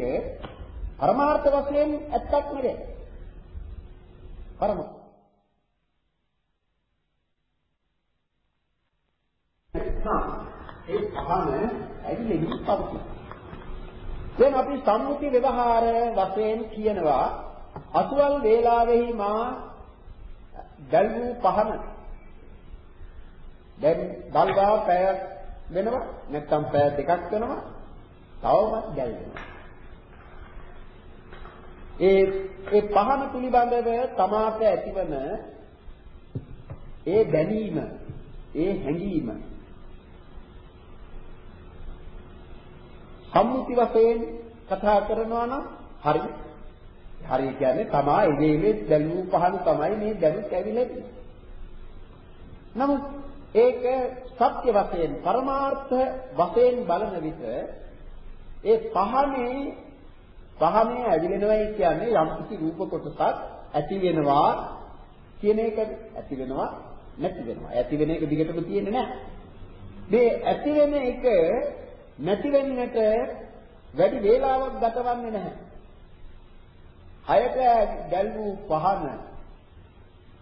පරමාර්ථ වශයෙන් ඇත්තක් නෙවෙයි. පරමාර්ථ ඒ පහන ඇවිලෙන්නේ පවතින. දැන් අපි සම්මුති ව්‍යවහාර වශයෙන් කියනවා අසුවල් වේලාවෙහි මා දැල් වූ පහන දැන් දල්වා පැය වෙනවා නැත්නම් පැය දෙකක් වෙනවා තවමත් දැල් වෙනවා ඒ ඒ පහන පිළිබඳව තමාට ඇතිවන ඒ දැනීම ඒ හැඟීම සම්මුති වශයෙන් කතා කරනවා නම් හරි. හරි කියන්නේ තමා ඉවේලේ දැලු පහන තමයි මේ දැලුත් ඇවිල්ලා නමුත් ඒක සත්‍ය වශයෙන් පරමාර්ථ වශයෙන් බලන විට ඒ පහනේ පහනේ ඇවිලෙනවයි කියන්නේ යම් කිසි රූප කොටසක් ඇති වෙනවා කියන එක ඇති වෙනවා නැති වෙනවා. ඇති වෙන එක දිගටම තියෙන්නේ නැහැ. මේ ඇති වෙන එක නැති වෙන්නට වැඩි වේලාවක් ගතවන්නේ නැහැ. හයට ගැල්වූ පහන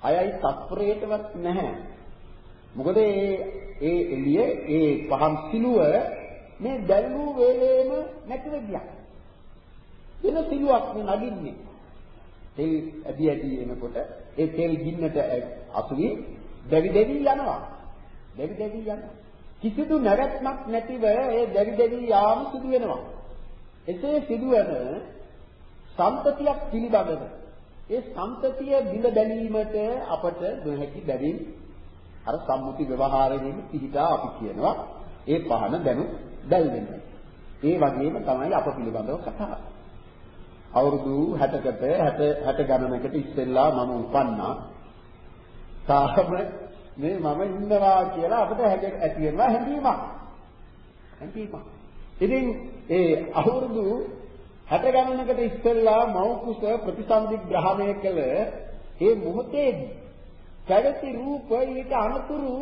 හයයි තත්පරයටවත් නැහැ. මොකද ඒ ඒ එළිය ඒ පහන් සිලුව මේ දැල්වූ වේලේම නැතිව ගියා. වෙන සිලුවක් නගින්නේ. තෙල් ඇදි ඇදි එනකොට ඒ තෙල් ගින්නට අසුවි දෙවි දෙවි යනවා. දෙවි දෙවි යනවා. කිසිදු නැවැත්මක් නැතිව ඒ දැවි දැවි යාම සිදු වෙනවා. එසේ සිදුවන සම්පතියක් පිළිබඳව ඒ සම්පතිය බිඳ බැලීමට අපට නොහැකි බැවින් අර සම්මුති ව්‍යවහාරයෙන් පිහිටා අපි කියනවා ඒ පහන දැනු දැල්වෙන. ඒ වගේම තමයි අප පිළිබඳව කතාව. අවුරුදු 60කට 60 60 ගණනකට ඉස්සෙල්ලා මම උපන්නා. තාම මේ මම ඉන්නවා කියලා අපිට ඇති වෙනවා හැඟීමක්. හැඟීමක්. ඉතින් ඒ අවුරුදු 60 ගණනකට ඉස්සෙල්ලා මෞකුස ප්‍රතිසන්දි ග්‍රහණය කළ ඒ මොහොතේදී පැවති රූප ඊට අනුතුරු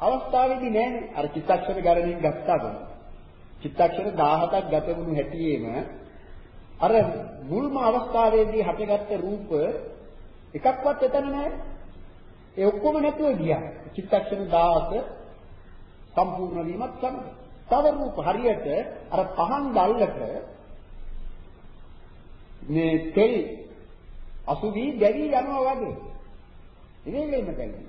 අවස්ථාවේදී නෑනේ අර චිත්තක්ෂර ගණනින් ගත්තාම චිත්තක්ෂර 17ක් ගත වුණු හැටියේම අර මුල්ම අවස්ථාවේදී හටගත්ත රූප එකක්වත් එතන නෑ ඒ ඔක්කොම නැතුව ගියා. චිත්තක්ෂණ 17 සම්පූර්ණ වීමත් සමග. තව රූප හරියට අර පහන් දැල්ලක මේ තෙල් අසුවි දැවි යනවා වගේ. ඉතින් දැල්ලි.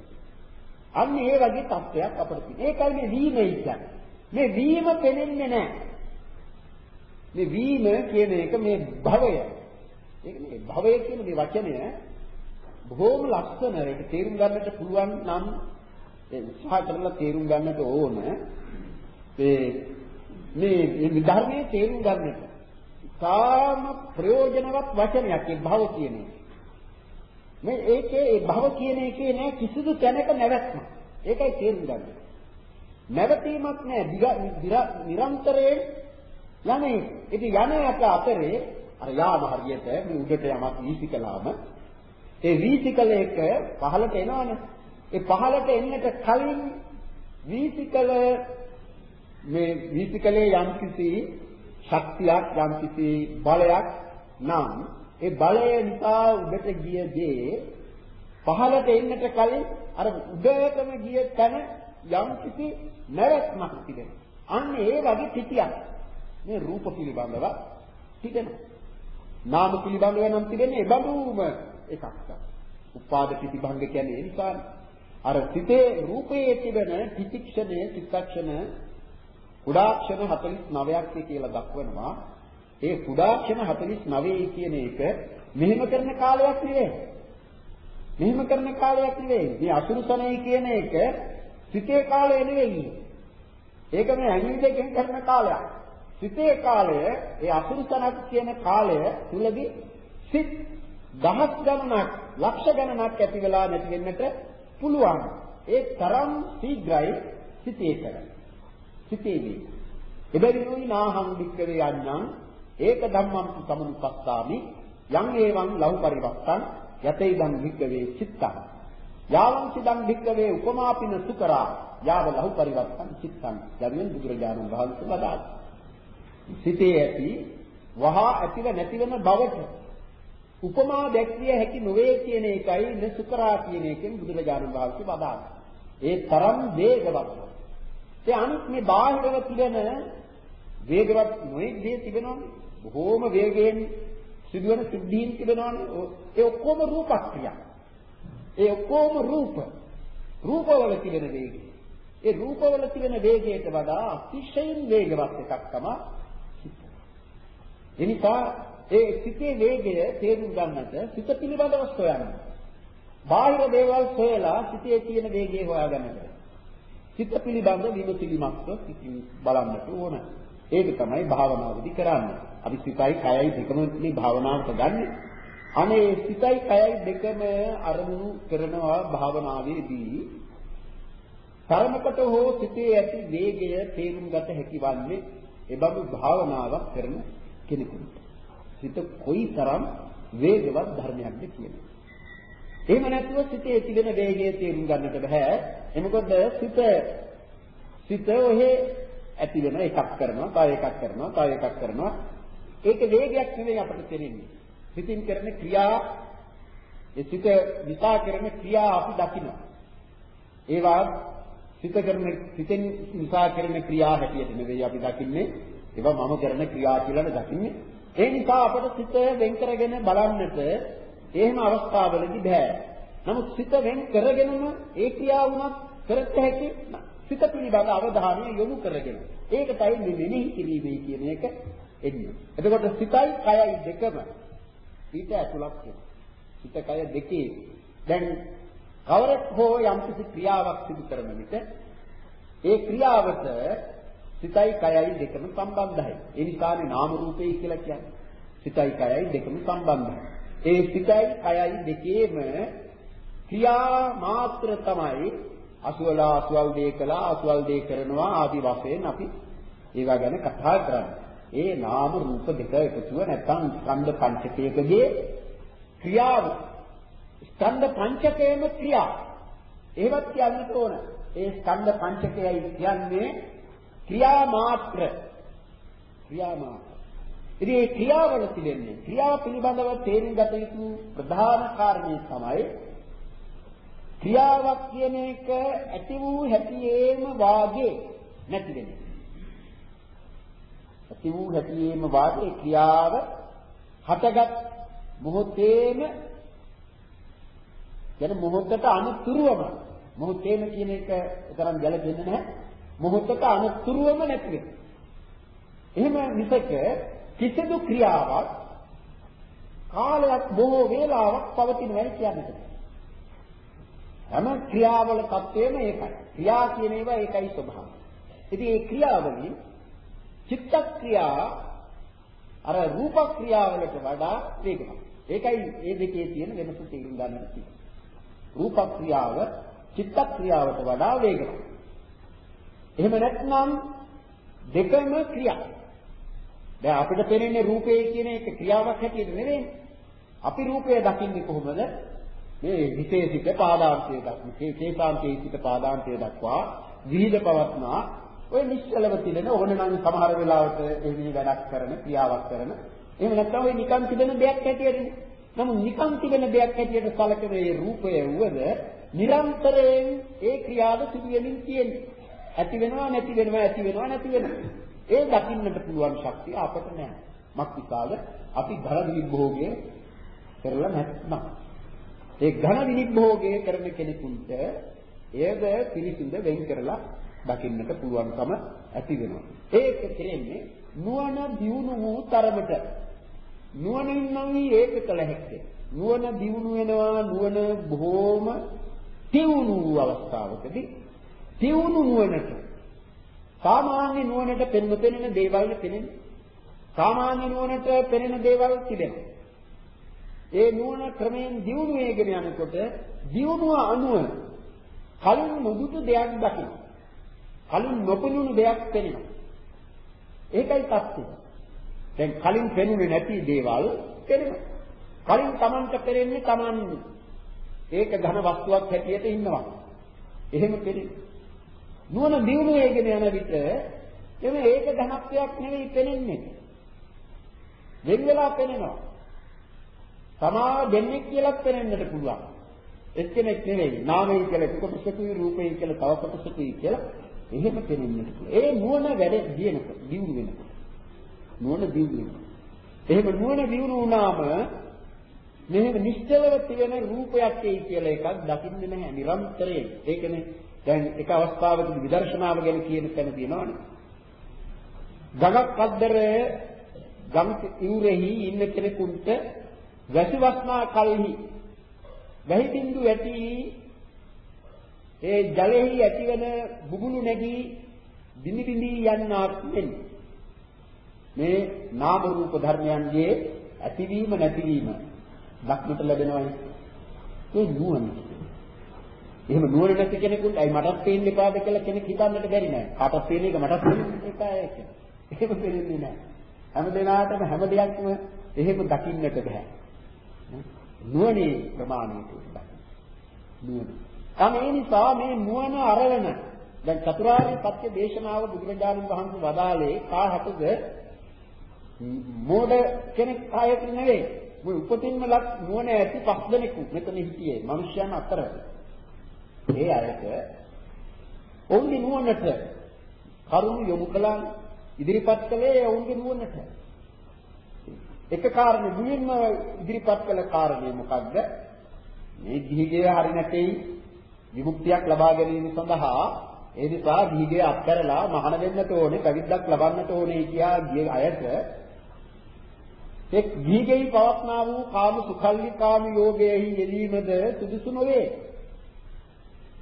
අන්න ඒ වගේ තත්ත්වයක් අපිට තියෙනවා. ඒකයි මේ වීම කියන්නේ. මේ වීම පෙනෙන්නේ නැහැ. මේ වීම කියන එක මේ භවය. ඒක නේ භවය කියන මේ වචනය බොහෝම ලස්සන ඒක තේරුම් ගන්නට පුළුවන් නම් ඒ උත්සාහ කරලා තේරුම් ගන්නට ඕන මේ මේ ධර්මයේ තේරුම් ගන්නට තාම ප්‍රයෝජනවත් වචනයක් ඒ භව කියන එක. මේ ඒකේ ඒ භව කියන එකේ නෑ කිසිදු තැනක නැවැත්ම. ඒකයි තේරුම් ගන්න. නැවතීමක් නෑ නිරන්තරයෙන් යන්නේ. ඉතින් යන එක අතරේ අර යාම හරියට මේ උඩට යමක් වීසි කළාම ඒ වීතිකලයක පහළට එනවනේ. ඒ පහළට එන්නට කලින් වීතිකල මේ වීතිකලේ යම්කිසි ශක්තියක් යම්කිසි බලයක් නම් ඒ බලය නිසා උඩට ගිය දේ පහළට එන්නට කලින් අර උඩටම ගිය තැන යම් කිසි නැවැත්මක් තිබෙනවා. අන්න ඒ වගේ පිටියක් මේ රූප පිළිබඳව තිබෙනවා. නාම පිළිබඳව නම් තිබෙන්නේ ඒ බඳුම එකක් තමයි. උපාද පිටිභංග කියන්නේ ඒ නිසා අර සිතේ රූපයේ තිබෙන පිටික්ෂණය චිත්තක්ෂණ කුඩාක්ෂණ 49ක් කියලා දක්වනවා. ඒ කුඩාක්ෂණ 49 කියන එක මෙහෙම කරන කාලයක් නෙවෙයි. මෙහෙම කරන කාලයක් නෙවෙයි. මේ අසුරුසනේ කියන එක සිතේ කාලය නෙවෙයි. ඒක මේ ඇඟිලි දෙකෙන් කරන කාලයක්. සිතේ කාලය ඒ අසුරුසනක් කියන කාලය තුලදී සිත් දහස් ගණනක් ලක්ෂ ගණනක් ඇති වෙලා නැති වෙන්නට පුළුවන්. ඒ තරම් ශීඝ්‍රයි සිතේ කරන්නේ. සිතේදී. එබැවිනුයි නාහං වික්කවේ යඤ්ඤං ඒක ධම්මං සමුපස්සාමි යං ඒවං ලහු පරිවත්තං. යතේදං වික්කවේ චිත්තං. යාවං සිදං වික්කවේ උපමාපින සුකරා. යාව ලහු පරිවත්තං චිත්තං. යන්නේ බුදුරජාණන් වහන්සේ වදාළා. සිතේ ඇති වහා ඇතිව නැතිවෙන බවට. උපමා දැක්විය හැකි නොවේ කියන එකයි න සුකරා කියන එකෙන් බුදුරජාණන් වහන්සේ වදාළා. ඒ තරම් වේගවත්. ඒ අනිත් මේ බාහිරව තිබෙන වේගවත් නොයෙක් දේ තිබෙනවනේ. බොහෝම වේගයෙන් සිදුවන සිද්ධීන් තිබෙනවනේ. ඒ ඔක්කොම රූපක්‍රියා. ඒ ඔක්කොම රූප. රූපවල තිබෙන වේගය. ඒ රූපවල තිබෙන වේගයට වඩා අතිශයින් වේගවත් එකක් තමයි සිත. එනිසා ඒ සිතේ වේගය තේරුම් ගන්නට සිත පිළිබඳව සොයන්න. බාහිර දේවල් සොයලා සිතේ තියෙන වේගය හොයාගන්නට. සිත පිළිබඳ විමසිලිමත්ව බලන්නට ඕන. ඒක තමයි භාවනාවේදී කරන්නේ. අපි සිතයි කයයි දෙකම මේ භාවනාවට ගන්න. අනේ සිතයි කයයි දෙකම අරමුණු කරනවා භාවනාවේදී තරමකට හෝ සිතේ ඇති වේගය තේරුම් ගත හැකි වන්නේ එබඳු භාවනාවක් කරන කෙනෙකුට. සිත කොයිතරම් වේගවත් ධර්මයක්ද කියන්නේ. එහෙම නැතුව සිතේ තිබෙන වේගය තේරුම් ගන්නට බෑ. එමකොද සිත සිත ඔහෙ ඇති වෙන එකක් කරනවා, තව එකක් කරනවා, තව එකක් කරනවා. ඒක වේගයක් නෙවෙයි අපිට තේරෙන්නේ. සිතින් කරන ක්‍රියා ඒ සිත විසා කරන ක්‍රියා අපි දකිනවා. ඒවා සිත කරන සිතෙන් විසා කරන ක්‍රියා හැටියට නෙවෙයි අපි දකින්නේ. ඒවා මම කරන ක්‍රියා කියලා දකින්නේ. ඒ නිසා අපට සිත වෙන් කරගෙන බලන්නට එහෙම අවස්ථාවලදී බෑ. නමුත් සිත වෙන් කරගෙනම ඒ ක්‍රියාව උනත් කරත් හැකි සිත පිළිබඳ අවධානය යොමු කරගෙන. ඒකටයි මේ මෙනෙහි කිරීමේ කියන එක එන්නේ. එතකොට සිතයි කයයි දෙකම ඊට ඇතුළත් වෙනවා. සිත කය දෙකේ දැන් කවරෙක් හෝ යම්කිසි ක්‍රියාවක් සිදු කරන විට ඒ ක්‍රියාවට සිතයි කයයි දෙකම සම්බන්ධයි. ඒ නිසානේ නාම රූපේ කියලා කියන්නේ. සිතයි කයයි දෙකම සම්බන්ධයි. ඒ සිතයි කයයි දෙකේම ක්‍රියා මාත්‍ර තමයි අසුවලා අසුවල් දේ කළා අසුවල් දේ කරනවා ආදි වශයෙන් අපි ඒවා ගැන කතා කරන්නේ. ඒ නාම රූප දෙක එකතුව නැත්නම් ස්කන්ධ පංචකයකගේ ක්‍රියාව ස්කන්ධ පංචකයේම ක්‍රියා. ඒවත් කියන්නට ඕන. ඒ ස්කන්ධ පංචකයයි කියන්නේ ක්‍රියා මාත්‍ර. ක්‍රියා මාත්‍ර. ඉතින් මේ ක්‍රියාවල තිබෙන්නේ ක්‍රියාව පිළිබඳව තේරුම් ගත යුතු ප්‍රධාන කාරණේ තමයි ක්‍රියාවක් කියන එක ඇති වූ හැටියේම වාගේ නැති වෙන්නේ. ඇති වූ හැටියේම වාගේ ක්‍රියාව හටගත් මොහොතේම යන මොහොතට අනුතුරුවම මොහොතේම කියන එක තරම් ගැළපෙන්නේ නැහැ. මොහොතට අනුතුරුවම නැති වෙන්නේ. එහෙම මිසක කිසිදු ක්‍රියාවක් කාලයක් බොහෝ වේලාවක් පවතිනවා කියන්නේ. හැම ක්‍රියාවල තත්ත්වයම ඒකයි. ක්‍රියා කියන ඒවා ඒකයි ස්වභාවය. ඉතින් මේ ක්‍රියාවලින් චිත්ත ක්‍රියා අර රූප ක්‍රියාවලට වඩා වේගවත්. ඒකයි මේ දෙකේ තියෙන වෙනස තේරුම් ගන්න තියෙන්නේ. රූප ක්‍රියාව චිත්ත ක්‍රියාවට වඩා වේගවත්. එහෙම නැත්නම් දෙකම ක්‍රියා. දැන් අපිට පේන්නේ රූපේ කියන එක ක්‍රියාවක් හැටියට නෙවෙයි. අපි රූපය දකින්නේ කොහොමද? මේ විශේෂිත පාදාන්තය දක්වා, කේසාන්තයේ සිට පාදාන්තය දක්වා විහිද පවත්නා ඔය නිශ්චලව තිබෙන ඕනනම් සමහර වෙලාවට එහි වැඩක් කරන ක්‍රියාවක් කරන එහෙම නැත්නම් ඔය නිකන් තිබෙන දෙයක් හැටියට නමුත් නිකන් තිබෙන දෙයක් හැටියට සැලකෙන මේ රූපය වුවද නිරන්තරයෙන් ඒ ක්‍රියාව සිදු වෙමින් තියෙන්නේ. ඇති වෙනවා නැති වෙනවා ඇති වෙනවා නැති වෙනවා. ඒ දකින්නට පුළුවන් ශක්තිය අපට නැහැ. මක්නිසාද අපි ඝන විභෝගය කරලා නැත්නම්. ඒ ඝන විභෝගය කරන කෙනෙකුට එයද පිළිසිඳ වෙන් කරලා දකින්නට පුළුවන්කම ඇති වෙනවා. ඒක කෙරෙන්නේ නුවණ දියුණු වූ තරමට නුවණින් නම් ඒක කළ හැක්කේ. නුවණ දියුණු වෙනවා නුවණ බොහෝම තියුණු වූ අවස්ථාවකදී තියුණු නුවණට සාමාන්‍ය නුවණට පෙනෙන පෙනෙන දේවල් පෙනෙන සාමාන්‍ය නුවණට පෙනෙන දේවල් තිබෙනවා. ඒ නුවණ ක්‍රමයෙන් දියුණු වේගෙන යනකොට දියුණුව අනුව කලින් නොදුටු දෙයක් දකින්න. කලින් නොපෙනුණු දෙයක් පෙනෙනවා. ඒකයි තත්ත්වය. දැන් කලින් පෙනුනේ නැති දේවල් පෙනෙනවා. කලින් Tamanට පෙරෙන්නේ Taman ඒක ඝන වස්තුවක් හැටියට ඉන්නවා. එහෙම පෙනෙන්නේ. නුවණ දියුණු වේගෙන යන විට එමෙ ඒක ඝනත්වයක් නෙවෙයි පෙනෙන්නේ. වෙන වෙලා පෙනෙනවා. සමා දෙන්නේ කියලා පෙනෙන්නට පුළුවන්. එක්කෙනෙක් නෙවෙයි. නාමය කියලා එක කොටසකුයි රූපය කියලා තව කොටසකුයි කියලා එහෙම පෙනෙන්නට පුළුවන්. ඒ නුවණ වැඩ දිනනකොට, දියුණු වෙනකොට. නුවණ දියුණු වෙනවා. එහෙම නුවණ දියුණු වුණාම මෙහෙම නිශ්චලව තියෙන රූපයක් එයි කියලා එකක් දකින්නේ නැහැ නිරන්තරයෙන්. ඒකනේ දැන් එක අවස්ථාවකදී විදර්ශනාව ගැන කියන තැන තියෙනවානේ. ගඟක් අද්දර ගම් ඉවුරෙහි ඉන්න කෙනෙකුට වැසි වස්නා කල්හි වැහි බින්දු ඇති ඒ ජලෙහි ඇතිවන බුබුලු නැගී බිනි බිනි යන්නාක් මෙන් මේ නාම රූප ධර්මයන්ගේ ඇතිවීම නැතිවීම දක්නට ලැබෙනවා ඒ නුවණ. එහෙම නුවණ නැති කෙනෙකුට අයි මටත් පේන්න එපාද කියලා කෙනෙක් හිතන්නට බැරි නෑ. කාටත් පේන එක මටත් පේන්න එපා ඒක. එහෙම පේන්නේ නෑ. හැම දිනාටම හැම දෙයක්ම එහෙම දකින්නට බෑ. නුවණේ ප්‍රමාණයට දකින්න. නුවණ. අනේ ඒ නිසා මේ නුවණ අරගෙන දැන් චතුරාර්ය සත්‍ය දේශනාව බුදුරජාණන් වහන්සේ වදාළේ කාහටද මෝඩ කෙනෙක් ආයත නෙවෙයි. මේ උපතින්ම ලක් නුවණ ඇති පස් දෙනෙකු මෙතන හිටියේ මිනිස්යන් අතර. ඒ අයට ඔවුන්ගේ නුවණට කරුණ යොමු කළා ඉදිරිපත් කළේ ඔවුන්ගේ නුවණට. එක කාරණේ මුලින්ම ඉදිරිපත් කළ කාරණේ මොකද්ද? මේ ගිහිගේ හරි නැtei විමුක්තියක් ලබා ගැනීම සඳහා ඒ නිසා ගිහිගේ අත්හැරලා මහාන වෙන්නට ඕනේ, පැවිද්දක් ලබන්නට ඕනේ කියා ගිය අයට එක් ගිහිගෙහි පවත්නා වූ කාම සුඛල්ලි කාම යෝගයෙහි යෙදීමද සුදුසු නොවේ.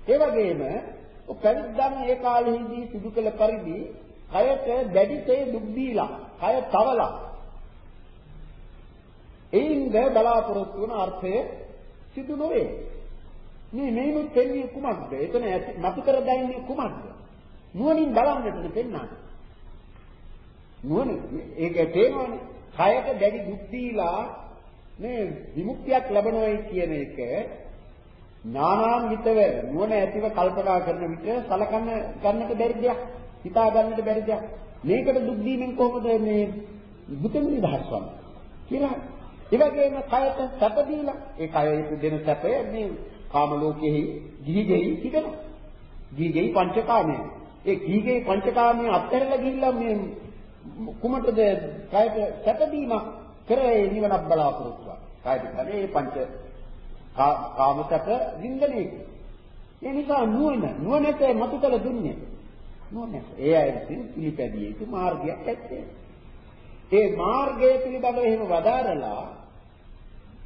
ඒ වගේම පැවිද්දන් ඒ කාලෙහිදී සිදු කළ පරිදි කයට දැඩිසේ දුක් දීලා, කය තවලා එයින්ද බලාපොරොත්තු වන අර්ථය සිදු නොවේ. මේ මේනුත් දෙන්නේ කුමක්ද? එතන නතු කර දැන්නේ කුමක්ද? නුවණින් බලන්නට පෙන්වන්නේ. නුවණ ඒක තේරෙනවනේ. කයට දැඩි දුක් දීලා මේ විමුක්තියක් ලැබනොයි කියන එක ඥානාන්විතව නුවණ ඇතිව කල්පනා කරන විට සලකන්න ගන්නට බැරි දෙයක් හිතා ගන්නට බැරි දෙයක් මේකට දුක් දීමෙන් කොහොමද මේ දුකෙන් නිදහස් වන්නේ කියලා ඒ වගේම කයට සැප දීලා ඒ කයට දෙන සැපය මේ කාම ලෝකෙහි ගිහිගෙහි තිබෙනවා ගිහිගෙහි පංචකාමයේ ඒ ගිහිගෙහි පංචකාමයේ අත්හැරලා ගිහිල්ලා මේ කුමටද කායට සැපදීමක් කරේ නිවනක් බලාපොරොත්තුවක්. කායට කලේ පංච කාම සැප වින්දනයේ. ඒ නිසා නුවණ නුවණට මතු කළ දුන්නේ. නුවණ. ඒ අය විසින් පිළිපැදිය යුතු මාර්ගයක් ඇත්තේ. ඒ මාර්ගය පිළිබඳව එහෙම වදාරලා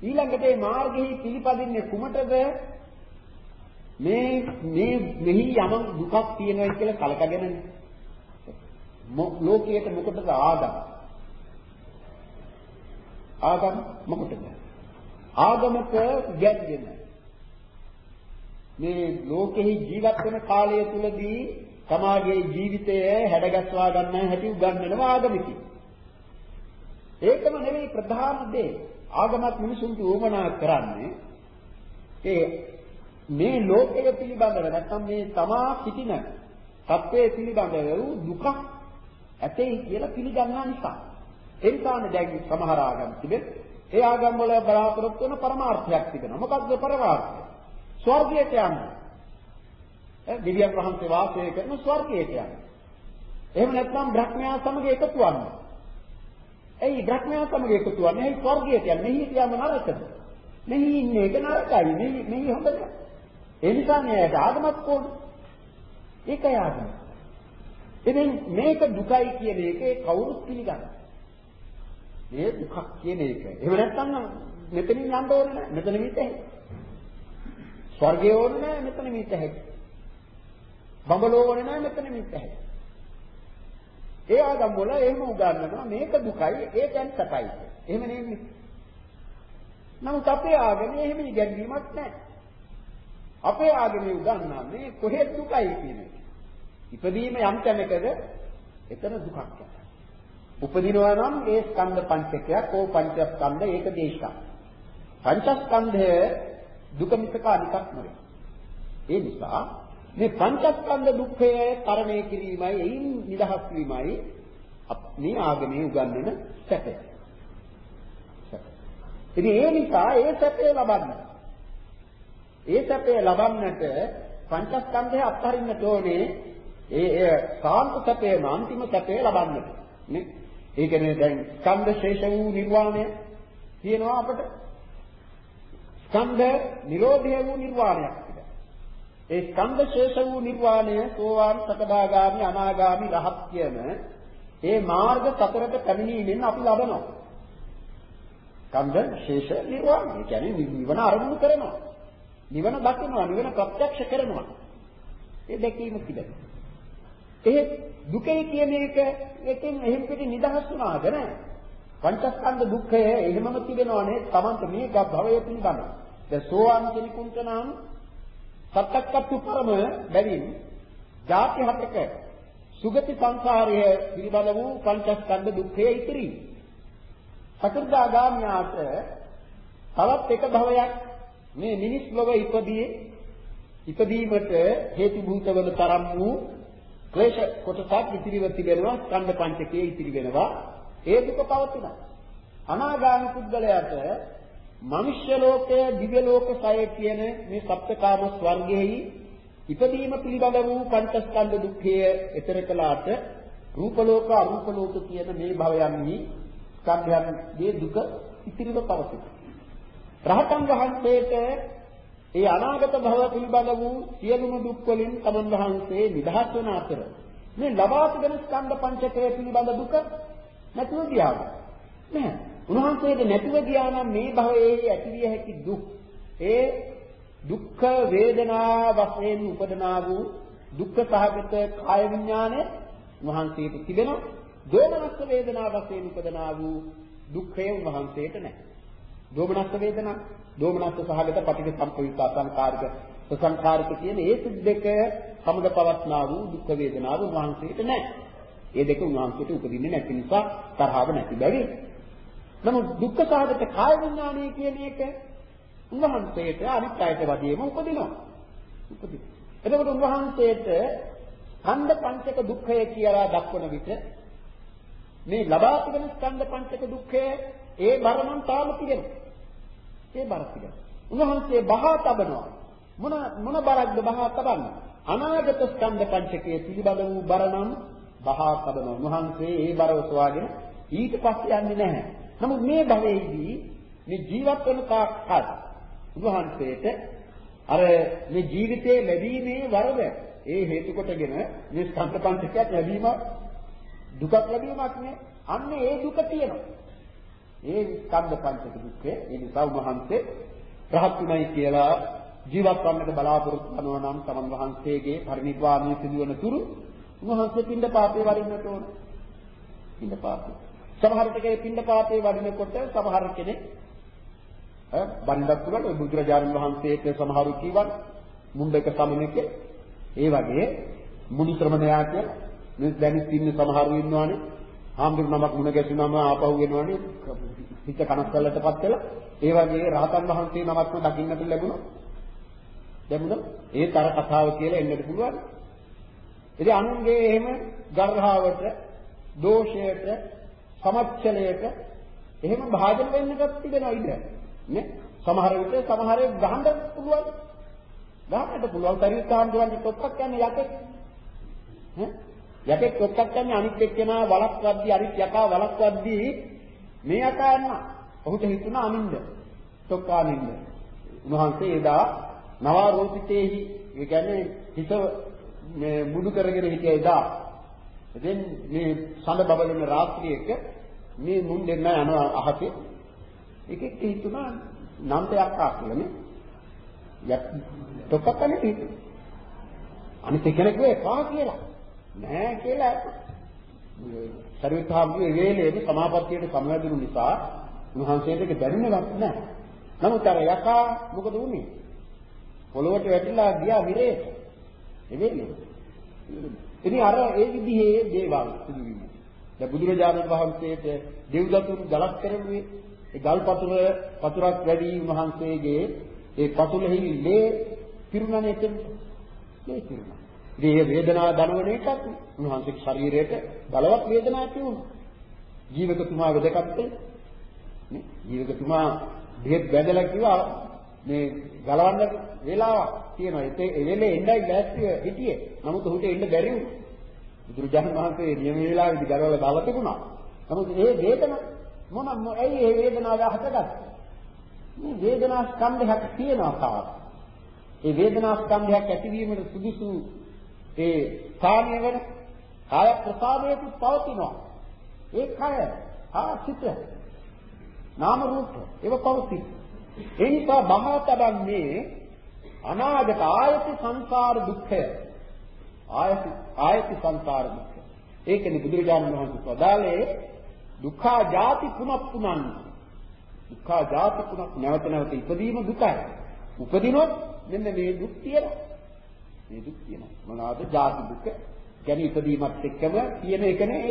ඊළඟට මේ මාර්ගෙහි පිළිපදින්නේ කුමටද? මේ මේ මෙහි යම දුකක් තියෙනවා කියලා කලකගෙනනේ. ලෝකයට මොකටද ආගම? ආගම මොකටද? ආගමක ගැන්ගෙන මේ ලෝකෙහි ජීවත් වෙන කාලය තුලදී සමාජයේ ජීවිතය හැඩගස්වා ගන්න හැටි උගන්වනවා ආගමිකයි. ඒකම නෙවෙයි ප්‍රධාන දේ. ආගමක් මිනිසුන්ට උවමනා කරන්නේ ඒ මේ ලෝකය පිළිබඳව නැත්නම් මේ තමා සිටින සත්‍යය පිළිබඳව දුකක් ඇතෙයි කියලා පිළිගන්නා නිසා. ඒ නිසානේ දැන් සමහර ආගම් තිබෙන ඒ ආගම් වල බලාපොරොත්තු වෙන පරමාර්ථයක් තිබෙනවා. මොකක්ද පරමාර්ථය? ස්වර්ගයට යන්න. ඈ දිව්‍යන් වහන්සේ වාසය කරන ස්වර්ගයට යන්න. එහෙම නැත්නම් බ්‍රහ්මයා සමග එකතු වන්න. එයි බ්‍රහ්මයා සමග එකතු වන්න. එයි ස්වර්ගයට යන්න. මෙහි කියන්න නරකද? මෙහි ඉන්නේ එක නරකයි. මෙහි මෙහි හොඳ නෑ. ඒ නිසා නේද ආගමක් ඕන. ඒකයි ආගම. ඉතින් මේක දුකයි කියන එක ඒ කවුරුත් පිළිගන්නවා. මේ දුකක් කියන එක. එහෙම නැත්නම් මෙතනින් යන්න ඕනේ නැහැ. මෙතන මිත් ඇහි. ස්වර්ගය ඕනේ නැහැ මෙතන මිත් ඇහි. බඹලෝ ඕනේ නැහැ මෙතන මිත් ඇහි. ඒ ආගම් වල එහෙම උගන්වනවා මේක දුකයි ඒකෙන් සැපයි. එහෙම නෙමෙයි. නමුත් අපේ ආගමේ එහෙම ඉගැන්වීමක් නැහැ. අපේ ආගමේ උගන්වන්නේ කොහෙද දුකයි කියන එක. ඉපදීම යම් තැනකද එතන දුකක් යනවා. උපදිනවා නම් ඒ ස්කන්ධ පංචකයක් ඕ පංචස්කන්ධ ඒක දේශක. පංචස්කන්ධය දුක මිසක අනිකක් නෙවෙයි. ඒ නිසා මේ පංචස්කන්ධ දුක්ඛය තරණය කිරීමයි එයින් නිදහස් වීමයි මේ ආගමේ උගන්වන සැපය. ඉතින් ඒ නිසා ඒ සැපය ලබන්න. ඒ සැපය ලබන්නට පංචස්කන්ධය අත්හරින්නට ඕනේ. ඒ ඒ සාන්ත සැපේම අන්තිම සැපය ලබන්නට. නේ? ඒ කියන්නේ දැන් ස්කන්ධ ශේෂ වූ නිර්වාණය තියෙනවා අපට. ස්කන්ධ නිරෝධය වූ නිර්වාණයක් තිබෙනවා. ඒ ස්කන්ධ ශේෂ වූ නිර්වාණය සෝවාන් සකදාගාමි අනාගාමි රහත් කියන ඒ මාර්ග සතරට පැමිණීමෙන් අපි ලබනවා. ස්කන්ධ ශේෂ නිර්වාණය කියන්නේ නිවන අරමුණු කරනවා. නිවන දකිනවා, නිවන ප්‍රත්‍යක්ෂ කරනවා. ඒ දැකීම තිබෙනවා. එහෙත් දුකයි කියන එක එකෙන් එහෙම් පිටි නිදහස් වුණාද නැහැ. පංචස්කන්ධ දුක්ඛය එහෙමම තිබෙනවනේ තමන්ට මේ භවය පිළිබඳ. දැන් සෝවාන් කෙනෙකුට නම් සත්‍යක්කත්තු පරම බැවින් ಜಾති හතක සුගති සංසාරය පිළිබඳ වූ පංචස්කන්ධ දුක්ඛය ඉතිරි. සතරදාගාමියාට තවත් එක භවයක් මේ මිනිස් ලොව ඉපදී ඉපදීමට හේතු භූත වන තරම් වූ ක්ලේශ කොටසක් ඉතිරිව තිබෙනවා ස්කන්ධ පංචකයේ ඉතිරි වෙනවා ඒ දුක පවතිනවා අනාගාමී පුද්ගලයාට මනුෂ්‍ය ලෝකය දිව්‍ය ලෝක සය කියන මේ සප්තකාම ස්වර්ගයේහි ඉපදීම පිළිබඳ වූ පංචස්කන්ධ දුක්ඛය එතර කළාට රූප ලෝක අරූප ලෝක කියන මේ භවයන්හි ස්කන්ධයන්ගේ දුක ඉතිරිව පවතිනවා රහතන් වහන්සේට ඒ අනාගත භව පිළිබඳ වූ සියලුම දුක් වලින් තමන් වහන්සේ නිදහස් වන අතර මේ ලබා තිබෙන ස්කන්ධ පංචකය පිළිබඳ දුක නැතුව ගියාද නෑ උන්වහන්සේට නැතුව ගියා නම් මේ භවයේ ඇතිවිය හැකි දුක් ඒ දුක්ඛ වේදනා වශයෙන් උපදනා වූ දුක්ඛ සහගත කාය විඥානය උන්වහන්සේට තිබෙනවා දෝමනස්ස වේදනා වශයෙන් උපදනා වූ දුක්ඛය උන්වහන්සේට නැහැ දෝමනස්ස වේදනා දෝමනස්ස සහගත පටිඝ සම්පයුක්ත අසංකාරික ප්‍රසංකාරික කියන ඒ දෙක සමග පවත්නා වූ දුක් වේදනාව උන්වහන්සේට නැහැ. ඒ දෙක උන්වහන්සේට උපදින්නේ නැති නිසා තරහව නැති බැරි. නමුත් දුක්ඛ සහගත කාය විඥානය කියන එක උන්වහන්සේට අනිත් අයට වගේම උපදිනවා. උපදින. එතකොට උන්වහන්සේට ස්කන්ධ පංචක දුක්ඛය කියලා දක්වන විට මේ ලබා තිබෙන ස්කන්ධ පංචක දුක්ඛය ඒ බර නම් තාම තිබෙනවා. ඒ බර තිබෙනවා. උන්වහන්සේ බහා තබනවා. මොන මොන බරක්ද බහා තබන්නේ? අනාගත ස්කන්ධ පංචකයේ පිළිබඳ වූ බර නම් බහා තබනවා. උන්වහන්සේ ඒ බර ඔසවාගෙන ඊට පස්සේ යන්නේ නැහැ. නමුත් මේ භවයේදී මේ ජීවත් වෙන කාලය උන්වහන්සේට අර මේ ජීවිතයේ ලැබීමේ වරද ඒ හේතු කොටගෙන මේ ස්කන්ධ පංචකයක් ලැබීම දුකක් ලැබීමක් නේ. අන්න ඒ දුක තියෙනවා. ඒ ස්කන්ධ පංචක දුක්ඛය ඒ නිසා වහන්සේ රහත්ුමයි කියලා ජීවත් වන්නට බලාපොරොත්තු වෙනවා නම් තමන් වහන්සේගේ පරිනිර්වාණය සිදුවන තුරු උන්වහන්සේ පින්ඳ පාපේ වඩින්නට ඕන. පින්ඳ පාපේ. සමහර විටක පින්ඳ පාපේ වඩිනකොට සමහර කෙනෙක් ඈ බණ්ඩක් තුනට බුදුරජාණන් වහන්සේට සමහරු කීවන් මුණ්ඩක සමනක ඒ වගේ මුනි ශ්‍රමණයා කියලා මේ දැන් ඉන්න සමහරු ඉන්නවානේ හාමුදුරු නමක් මුණ ගැසුනම ආපහු වෙනවනේ හිත කනස්සල්ලටපත් වෙලා ඒ වගේ රහතන් වහන්සේ නමක්ම දකින්නට ලැබුණා. ලැබුණා. ඒ තර කතාව කියලා එන්නට පුළුවන්. ඉතින් අනුන්ගේ එහෙම ගර්හාවට, දෝෂයට, සමච්චලයට එහෙම භාජන වෙන්නටත් තිබෙනවා ඉඩ. නේ? සමහර විට සමහරේ ගහන්න පුළුවන්. ගහන්නට පුළුවන් පරිත්‍යාගයන්ගේ තොක්කක් යන්නේ යකෙක්. ඈ යකෙක් තොක්කක් යන්නේ අනිත් එක්කෙනා වලක්වද්දී අනිත් යකා වලක්වද්දී මේ යකා යන්න. ඔහුට හිතුණා අනින්ද. තොක්කානින්ද. උන්වහන්සේ එදා නවාරෝපිතේහි ඒ කියන්නේ හිත මේ මුඩු කරගෙන හිටිය එදා එතෙන් මේ සඳ බබලන රාත්‍රියක මේ මුන් දෙන්න යනවා අහසේ එකෙක් හිතුණා නන්දයක් ආ කියලා නේ. යක් තොපකනේ හිතු අනිත් කෙනෙක් වේ පා කියලා. නෑ කියලා. සරිතාම්ගේ වේලේ සමාපත්තියට සමවැදුණු නිසා උන්වහන්සේට ඒක දැනෙන්නවත් නෑ. නමුත් අර යකා මොකද වුනේ? පොළොවට වැටිලා ගියා විරේට එවෙන්නේ ඉතින් අර ඒ විදිහේ දේවල් සිදු වීම. දැන් බුදුරජාණන් වහන්සේට දෙව්දතුන් ගලක් කරන්නේ ඒ ගල් පතුර පතුරක් වැඩි උන්වහන්සේගේ ඒ පතුලෙහි ලේ පිරුණනේ එතන. ලේ පිරුණා. මේ වේදනා දනවන එකක් උන්වහන්සේගේ ශරීරයට බලවත් වේදනාවක් තිබුණා. ජීවකතුමා වෙදකත්තේ නේ ජීවකතුමා දෙහෙත් බැඳලා කිව්වා මේ ගලවන්න වෙලාවක් තියෙනවා. ඒ වෙලේ එන්නයි ලෑස්තිව හිටියේ. නමුත් ඔහුට එන්න බැරි වුණා. බුදුරජාණන් වහන්සේ නියම වේලාවෙදි ගලවලා දාලා තිබුණා. නමුත් ඒ වේදන මොන ඇයි ඒ වේදනාව හටගත්තේ? මේ වේදනා ස්කන්ධයක් තියෙනවා තාම. ඒ වේදනා ස්කන්ධයක් ඇතිවීමට සුදුසු ඒ ස්ථානය වෙන කාය ප්‍රසාදයක පවතිනවා. ඒ කය ආසිත නාම රූප ඒව පවතින. ඒ නිසා බහා තබන්නේ අනාගත ආයති සංසාර දුක්ඛය. ආයති ආයති සංසාර දුක්ඛය. ඒකනේ බුදුරජාණන් වහන්සේ වදාළේ දුක්ඛා ජාති පුනප්පුනං. දුක්ඛා ජාති පුනප් නැවත නැවත ඉපදීම දුකයි. උපදිනොත් මෙන්න මේ දුක් තියෙනවා. මේ දුක් තියෙනවා. මොනවාද ජාති දුක? කියන්නේ ඉපදීමත් එක්කම තියෙන එකනේ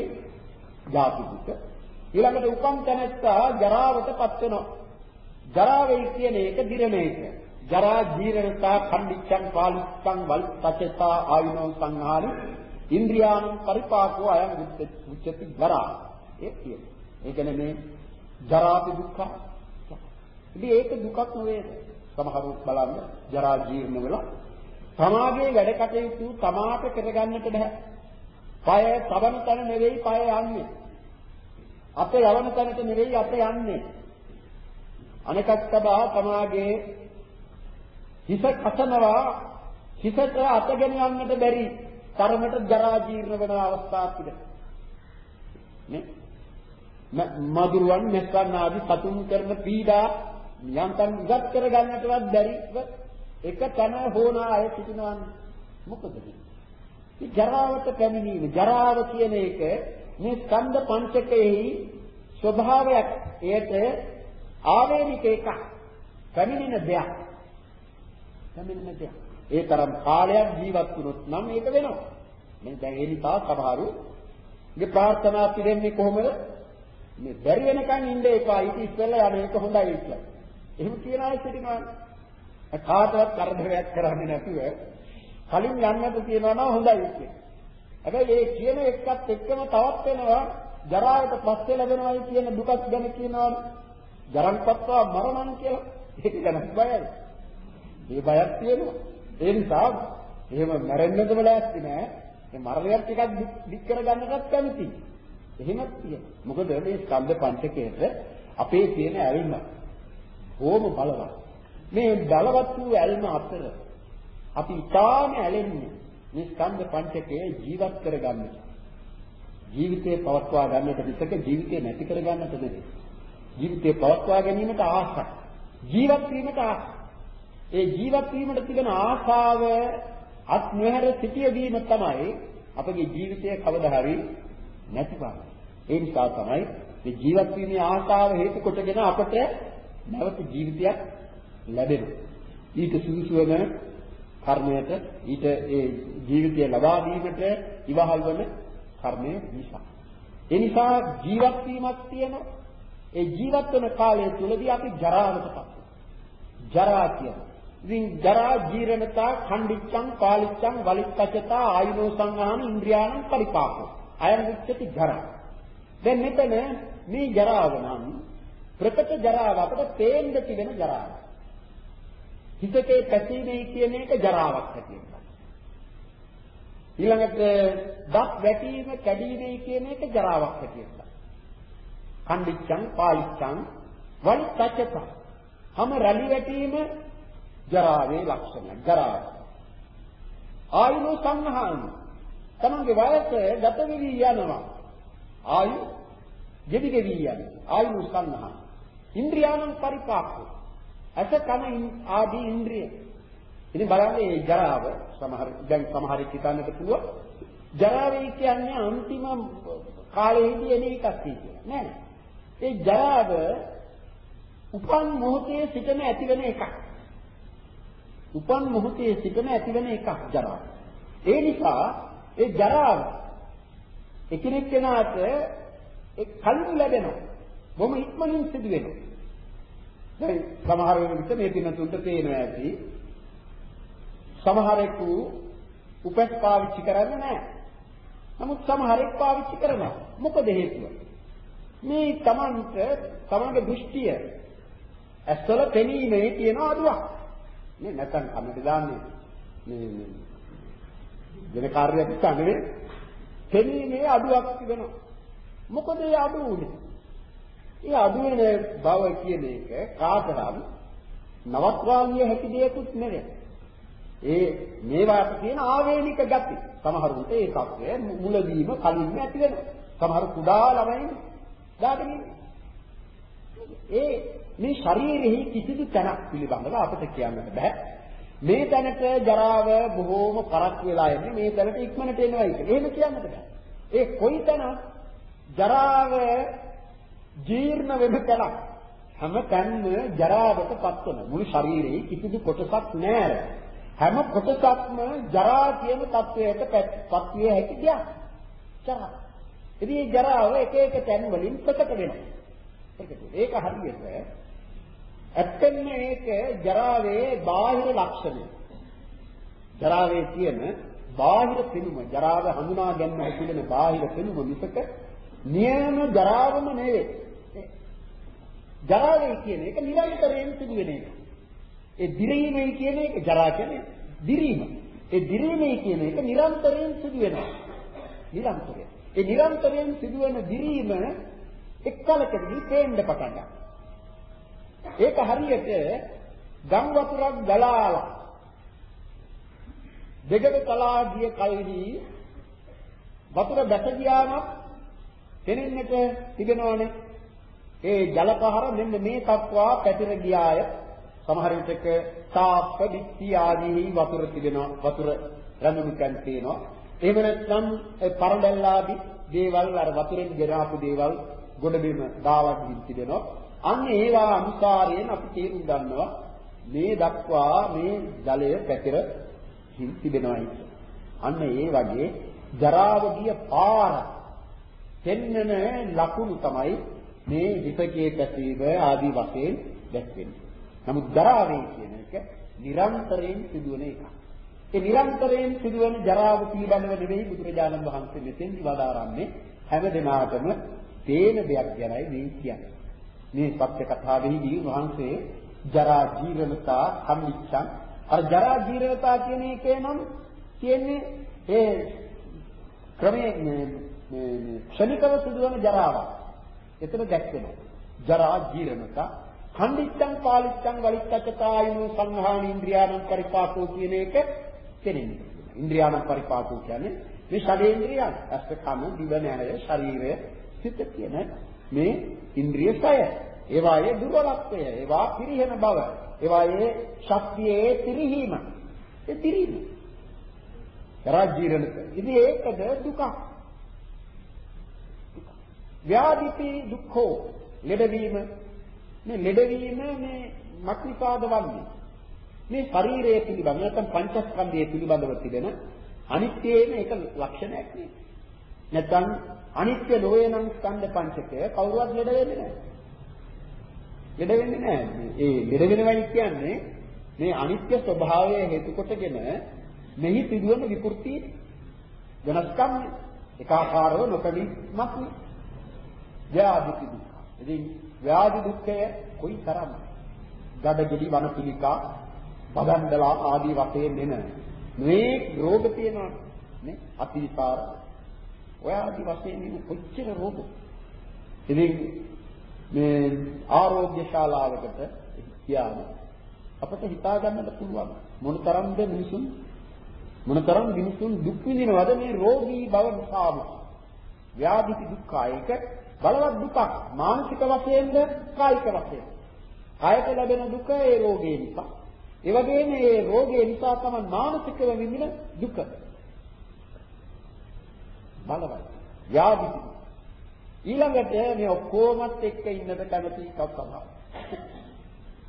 ජාති දුක. ඊළඟට උපන් තැනැත්තා ජරාවටපත් වෙනවා. ජරාවයි කියන එක දිරණ එක. ජරා ජීරණතා කණ්ඩිච්ඡං පාලිච්ඡං වල්පචතා ආයුනෝ සංහාරි ඉන්ද්‍රියාණං පරිපාකෝ අයං උච්චති ජරා. ඒ කියන්නේ. ඒ කියන්නේ මේ ජරාපි දුක්ඛ. ඉතින් ඒක දුකක් නෙවෙයි. සමහරු බලන්න ජරා ජීර්ණ වෙලා තමාගේ වැඩ කටයුතු තමාට කරගන්නට බෑ. පය තබන තැන නෙවෙයි පය යන්නේ. අත යවන තැනට නෙවෙයි අත යන්නේ. අනෙකක් තබා තමාගේ හිස කසනවා හිසට අතගෙන යන්නට බැරි තරමට ජරා ජීර්ණ වෙන අවස්ථාවක් තිබෙනවා. නේ? මදුරුවන් මෙස්සන් ආදී සතුන් කරන පීඩා යන්තම් ඉවත් කර ගන්නටවත් බැරිව එක තැන හොන අය සිටිනවන්නේ. මොකද මේ ජරාවට පැමිණීම ජරාව කියන එක මේ ස්කන්ධ පංචකයෙහි ස්වභාවයක්. ඒට ආවේනික එකක්. පැමිණෙන දෙයක්. පැමිණෙන දෙයක්. ඒ තරම් කාලයක් ජීවත් වුණොත් නම් ඒක වෙනවා. මේ දැන් ඒ නිසා සමහරු මේ ප්‍රාර්ථනා පිළිෙන්නේ කොහොමද? මේ බැරි වෙනකන් ඉන්න එපා. ඊට ඉස්සෙල්ලා යන එක හොඳයි කියලා. එහෙම කියන අය සිටිනවා. කාටවත් කරදරයක් කරන්නේ නැතුව කලින් යන්නත් තියනවා නම් හොඳයි කියලා. හැබැයි ඒ කියන එකත් එක්කම තවත් වෙනවා ජරාවට පස්සේ ලැබෙනවායි කියන දුකක් ගැන කියනවනේ. ජරන්පත්වා මරණන් කියලා. ඒක ගැන බයයි. මේ බයක් තියෙනවා. ඒ නිසා එහෙම මැරෙන්නදම ලෑස්ති නෑ. මේ මරණයත් ටිකක් දික් කරගන්නටත් කැමති. එහෙමත් තියෙනවා. මොකද මේ ස්කන්ධ පංචකයේද අපේ තියෙන ඇල්ම ඕම බලවත්. මේ බලවත් වූ ඇල්ම අතර අපි ඊටාම ඇලෙන්නේ මේ ස්කන්ධ පංචකයේ ජීවත් කරගන්නට. ජීවිතේ පවත්වා ගන්නට විසක ජීවිතේ නැති කරගන්නට නෙවෙයි. ජීවිතේ පවත්වා ගැනීමට ආසක්. ජීවත් වීමට ආසක්. ඒ ජීවත් වීමට තිබෙන ආශාව අත් නොහැර සිටියදීම තමයි අපගේ ජීවිතය කවදා හරි නැතිවන්නේ. ඒ නිසා තමයි මේ ජීවත් වීමේ ආශාව හේතු කොටගෙන අපට නැවත ජීවිතයක් ලැබෙනවා. ඊට සුදුසු වෙන කර්මයට ඊට ඒ ජීවිතය ලබා දීමට ඉවහල් වන කර්මය නිසා. ඒ නිසා ජීවත් වීමක් තියෙන ඒ ජීවත් වෙන කාලය තුලදී අපි ජරාවටපත් ජරා කියන්නේ ඉතින් ජරා ජීරණතා ඛණ්ඩිච්ඡං පාලිච්ඡං වලිච්ඡචතා ආයුනෝ සංහාන ඉන්ද්‍රියාණං පරිපාකෝ අයං උච්චති ජරා දැන් මෙතන මේ ජරාව නම් ප්‍රකට ජරාව අපට පේන්න තිබෙන ජරාව හිතේ පැසීමේ කියන එක ජරාවක් හැටියට. ඊළඟට දත් වැටීම කැඩීමේ කියන එක ජරාවක් හැටියට. කණ්ඩිච්ඡං පාලිච්ඡං වලිත්තච්චත. හැම රැලි වැටීම ජරාවේ ලක්ෂණ ජරාව. ආයු සංහාන. තමන්ගේ වයස ගත වෙවි යනවා. ආයු ගෙවි ගෙවි යනවා. ආයු සංහාන. ඉන්ද්‍රියානම් පරිපාකෝ. අස කන ආදී ඉන්ද්‍රිය. ඉතින් බලන්න මේ ජරාව සමහර දැන් සමහරෙක් හිතන්නට පුළුවන් ජරාවේ කියන්නේ අන්තිම කාලයේදී එන එකක් කියලා. නෑ. ඒ ජරාව උපන් මොහොතේ සිටම ඇතිවෙන එකක්. උපන් මොහොතේ සිටම ඇතිවෙන එකක් ජරාව. ඒ නිසා ඒ ජරාව එකිනෙක කෙනාට ඒ කලින් ලැබෙනවා. බොහොම ඉක්මනින් සිදු වෙනවා. දැන් සමහර වෙලාවට මේ පිනතුන්ට පේනවා ඇති. සමහරෙකු උපස් පාවිච්චි කරන්නේ නැහැ. නමුත් සමහරෙක් පාවිච්චි කරනවා. මොකද හේතුව? මේ තමන්ට තමන්ගේ දෘෂ්ටිය ඇස්වල පෙනීමේ තියෙන අඩුවක්. මේ නැත්නම් කමට දාන්නේ මේ වෙන කාර්යයක් ගන්න පෙනීමේ අඩුවක් තිබෙනවා. මොකද ඒ අඩු උනේ? ඒ අඩු වෙන බව කියන එක කාටනම් නවත්වාලිය හැකි දෙයක්ුත් නෙවෙයි. ඒ මේවාට තියෙන ආවේනික ගති. සමහරුන්ට ඒ තත්ත්වය මුලදීම කලින්ම ඇති වෙනවා. සමහර කුඩා ළමයින් දාගෙන ඒ මේ ශරීරෙහි කිසිදු තැනක් පිළිබඳව අපිට කියන්නට බෑ. මේ තැනට ජරාව බොහෝම පරක් වෙලා යන්නේ මේ තැනට ඉක්මනට එනවා කියලා. එහෙම කියන්නට බෑ. ඒ කොයි තැන ජරාව ජීර්ණ වෙන තැනක් හැම තැනම ජරාවටපත් වෙන මුළු ශරීරයේ කිසිදු කොටසක් නැහැ. හැම කොටසක්ම ජරා කියන තත්වයට පත් විය හැකි දෙයක්. ජරා. ඉතින් මේ ජරාව එක එක තැන් වලින් ප්‍රකට වෙනවා. ඒක හරියට ඇත්තෙන්ම මේක ජරාවේ බාහිර ලක්ෂණය. ජරාවේ තියෙන බාහිර පෙනුම ජරාව හඳුනා ගන්න පිළින බාහිර පෙනුම මිසක නියම ජරාවම නෙවෙයි. ජරාවේ කියන එක නිරන්තරයෙන් සිදුවෙන එක. ඒ දිරීමයි කියන එක ජරා කියන්නේ දිරීම. ඒ දිරීමයි කියන එක නිරන්තරයෙන් සිදු වෙනවා. නිරන්තරයෙන්. ඒ නිරන්තරයෙන් සිදුවෙන දිරීම එක්කලකදී පේන්න පටන් ගන්නවා. ඒක හරියට ගම් වතුරක් ගලාලා දෙගට තලා ගිය කල්හි වතුර බැස ගියාම පෙනෙන්නට තිබෙනවනේ. ඒ ජල පහර මෙන්න මේ තත්වා පැතිර ගියාය. සමහර විටක තාප්ප දික්ටි ආදී වතුර තිබෙනවා. වතුර රැඳුණු කන් තියෙනවා එහෙම නැත්නම් පරඬල්ලාදී දේවල් අර වතුරෙන් ගෙනාපු දේවල් ගොඩබිම දාවකින් තිබෙනවා. අන්න ඒවා අනුසාරයෙන් අපි තේරුම් ගන්නවා මේ දක්වා මේ ජලය පැතිර තිබෙනවායි අන්න ඒ වගේ ජරාව ගිය පාර පෙන්වන ලකුණු තමයි මේ විපකේ පැතීම ආදී වශයෙන් දැක්වෙන්නේ. නමුත් ජරාවේ කියන එක නිරන්තරයෙන් සිදුවන එකක්. ඒ නිරන්තරයෙන් සිදුවන ජරාව පිළිබඳව නෙවෙයි බුදුරජාණන් වහන්සේ මෙතෙන් වදාරන්නේ හැම දිනාටම තේන දෙයක් ගැනයි මේ කියන්නේ. මේ සත්‍ය කතාවෙහිදී වහන්සේ ජරා ජීවනතා සම්මිච්ඡන් අර ජරා ජීවනතා කියන එකේ නම් කියන්නේ ඒ ක්‍රමයේ මේ ක්ෂණිකව සිදුවන ජරාවක්. එතන දැක්වෙනවා. ජරා ජීර්ණතා ඛණ්ඩිච්ඡං පාලිච්ඡං වලිච්ඡචතායුනු සංහාන ඉන්ද්‍රියානම් පරිපාකෝ කියන එක තේරෙන්නේ. ඉන්ද්‍රියානම් පරිපාකෝ කියන්නේ මේ ෂඩේන්ද්‍රියන්. අස්ස කම දිව නැරය ශරීරය සිත කියන මේ ඉන්ද්‍රිය සය. ඒවායේ දුර්වලත්වය, ඒවා පිරිහෙන බව, ඒවායේ ශක්තියේ පිරිහීම. ඒ පිරිහීම. ජරා ජීර්ණක. ඉතින් ඒකද දුකක්. ව්‍යාධිපි දුක්ඛෝ ලෙඩවීම මේ ලෙඩවීම මේ මක්නිපාද වන්නේ මේ ශරීරයේ පිළිබඳ නැත්නම් පංචස්කන්ධයේ පිළිබඳව තිබෙන අනිත්‍යයේම එක ලක්ෂණයක් නේ නැත්නම් අනිත්‍ය නොවේ නම් ස්කන්ධ පංචකය කවුරුවත් ලෙඩ වෙන්නේ නැහැ. ලෙඩ වෙන්නේ නැහැ. ඒ ලෙඩ වෙනවයි කියන්නේ මේ අනිත්‍ය ස්වභාවය හේතු කොටගෙන මෙහි සිදුවන විකෘති වෙනස්කම් එකාකාරව නොකඩිමත් ව්‍යාධි දුක්ඛ. ඉතින් ව්‍යාධි දුක්ඛය කොයි තරම්? ගඩගෙඩි වනපිලිකා පදණ්ඩලා ආදී වශයෙන් එන මේ රෝග තියෙනවා නේ අතිසාර ඔය ආදී වශයෙන් ඉන්න කොච්චර රෝග? ඉතින් මේ ආරෝග්‍ය ශාලාවකට ගියාම අපට හිතා ගන්නට පුළුවන් මොනතරම්ද මිනිසුන් මොනතරම් මිනිසුන් දුක් විඳිනවද මේ රෝගී බව නිසාම? ව්‍යාධි දුක්ඛායක බලවත් දුකක්. මානසික වශයෙන්ද කායික වශයෙන්? කායට ලැබෙන දුක ඒ රෝගේ නිසා. ඒ වගේම මේ රෝගේ නිසා තමයි මානසිකව විඳින දුක. බලවත් ව්‍යාධි ඊළඟට මේ ඔක්කොමත් එක්ක ඉන්නද කැමති එකක් තමයි.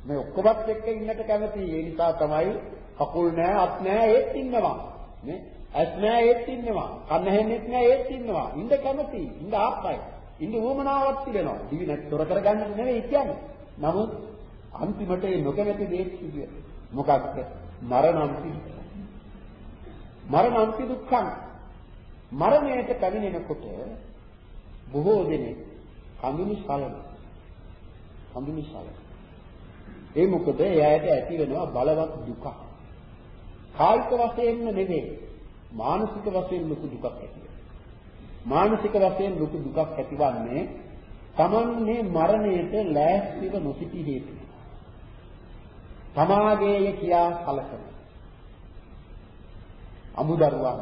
මේ ඔක්කොමත් එක්ක ඉන්නට කැමති ඒ නිසා තමයි කකුල් නෑ අත් නෑ ඒත් ඉන්නවා. නේ? ඇස් නෑ ඒත් ඉන්නවා. කන හෙන්නෙත් නෑ ඒත් ඉන්නවා. ඉන්න කැමති ඉන්න ආප්පයි ඉන්න උවමනාවක් තිබෙනවා. දිවි නැතොර කරගන්නට නෙවෙයි කියන්නේ. නමුත් අන්තිමට ඒ නොකැමති දේ සිදුවේ. මොකක්ද? මරණන්ති මරණන්ති දුක්ඛං. මරණයට පැමිණෙනකොට බොහෝ දෙනෙක් කඳුනි සලන. කඳුනි සලන. ඒ මොකද එයාට ඇති වෙනවා බලවත් දුකක් කායික වශයෙන්ම නෙවෙයි මානසික වශයෙන් ලොකු දුකක් ඇති මානසික වශයෙන් ලොකු දුකක් ඇතිවන්නේ තමන්නේ මරණයට ලෑස්තිව නොසිටි හේතු. තමාගේය කියා කලකන. අමුදරුවන්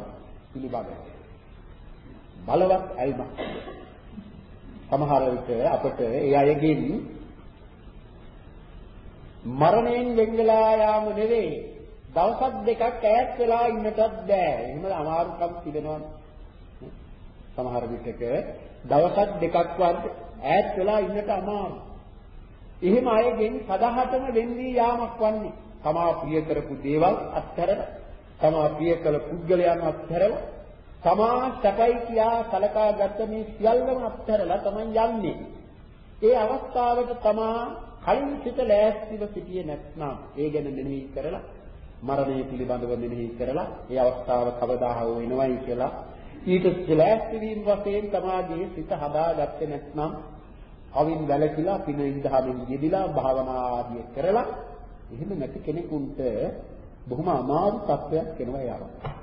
පිළිබඳව. බලවත් ඇල්මක්. සමහර විට අපට ඒ අයගෙන් මරණයෙන් වෙන් වෙලා යාම නෙවෙයි දවසක් දෙකක් ඈත් වෙලා ඉන්නටත් බෑ. එහෙම අමාරුකම් තිබෙනවා. සමහර විටක දවසක් දෙකක් වර්ධ ඈත් වෙලා ඉන්නට අමාරු. එහෙම අයගෙන් සදාහටම වෙන්වී යාමක් වන්නේ. තමා ප්‍රිය කරපු දේවල් අත්හැරලා, තමා ප්‍රිය කළ පුද්ගලයන් අත්හැරලා, තමා සැපයි කියා සලකා ගත්ත මේ සියල්ලම අත්හැරලා තමයි යන්නේ. ඒ අවස්ථාවට තමා කලින් සිට ලෑස්තිව සිටියේ නැත්නම් ඒ ගැන මෙනෙහි කරලා මරණය පිළිබඳව මෙනෙහි කරලා ඒ අවස්ථාව කවදා හෝ එනවයි කියලා ඊට ලෑස්ති වීම වශයෙන් තමාගේ සිත හදාගත්තේ නැත්නම් අවින් වැළකීලා පින ඉඳහමින් යෙදිලා භාවනා ආදිය කරලා එහෙම නැති කෙනෙකුට බොහොම අමාරු තත්ත්වයක් වෙනවා යාළුවා.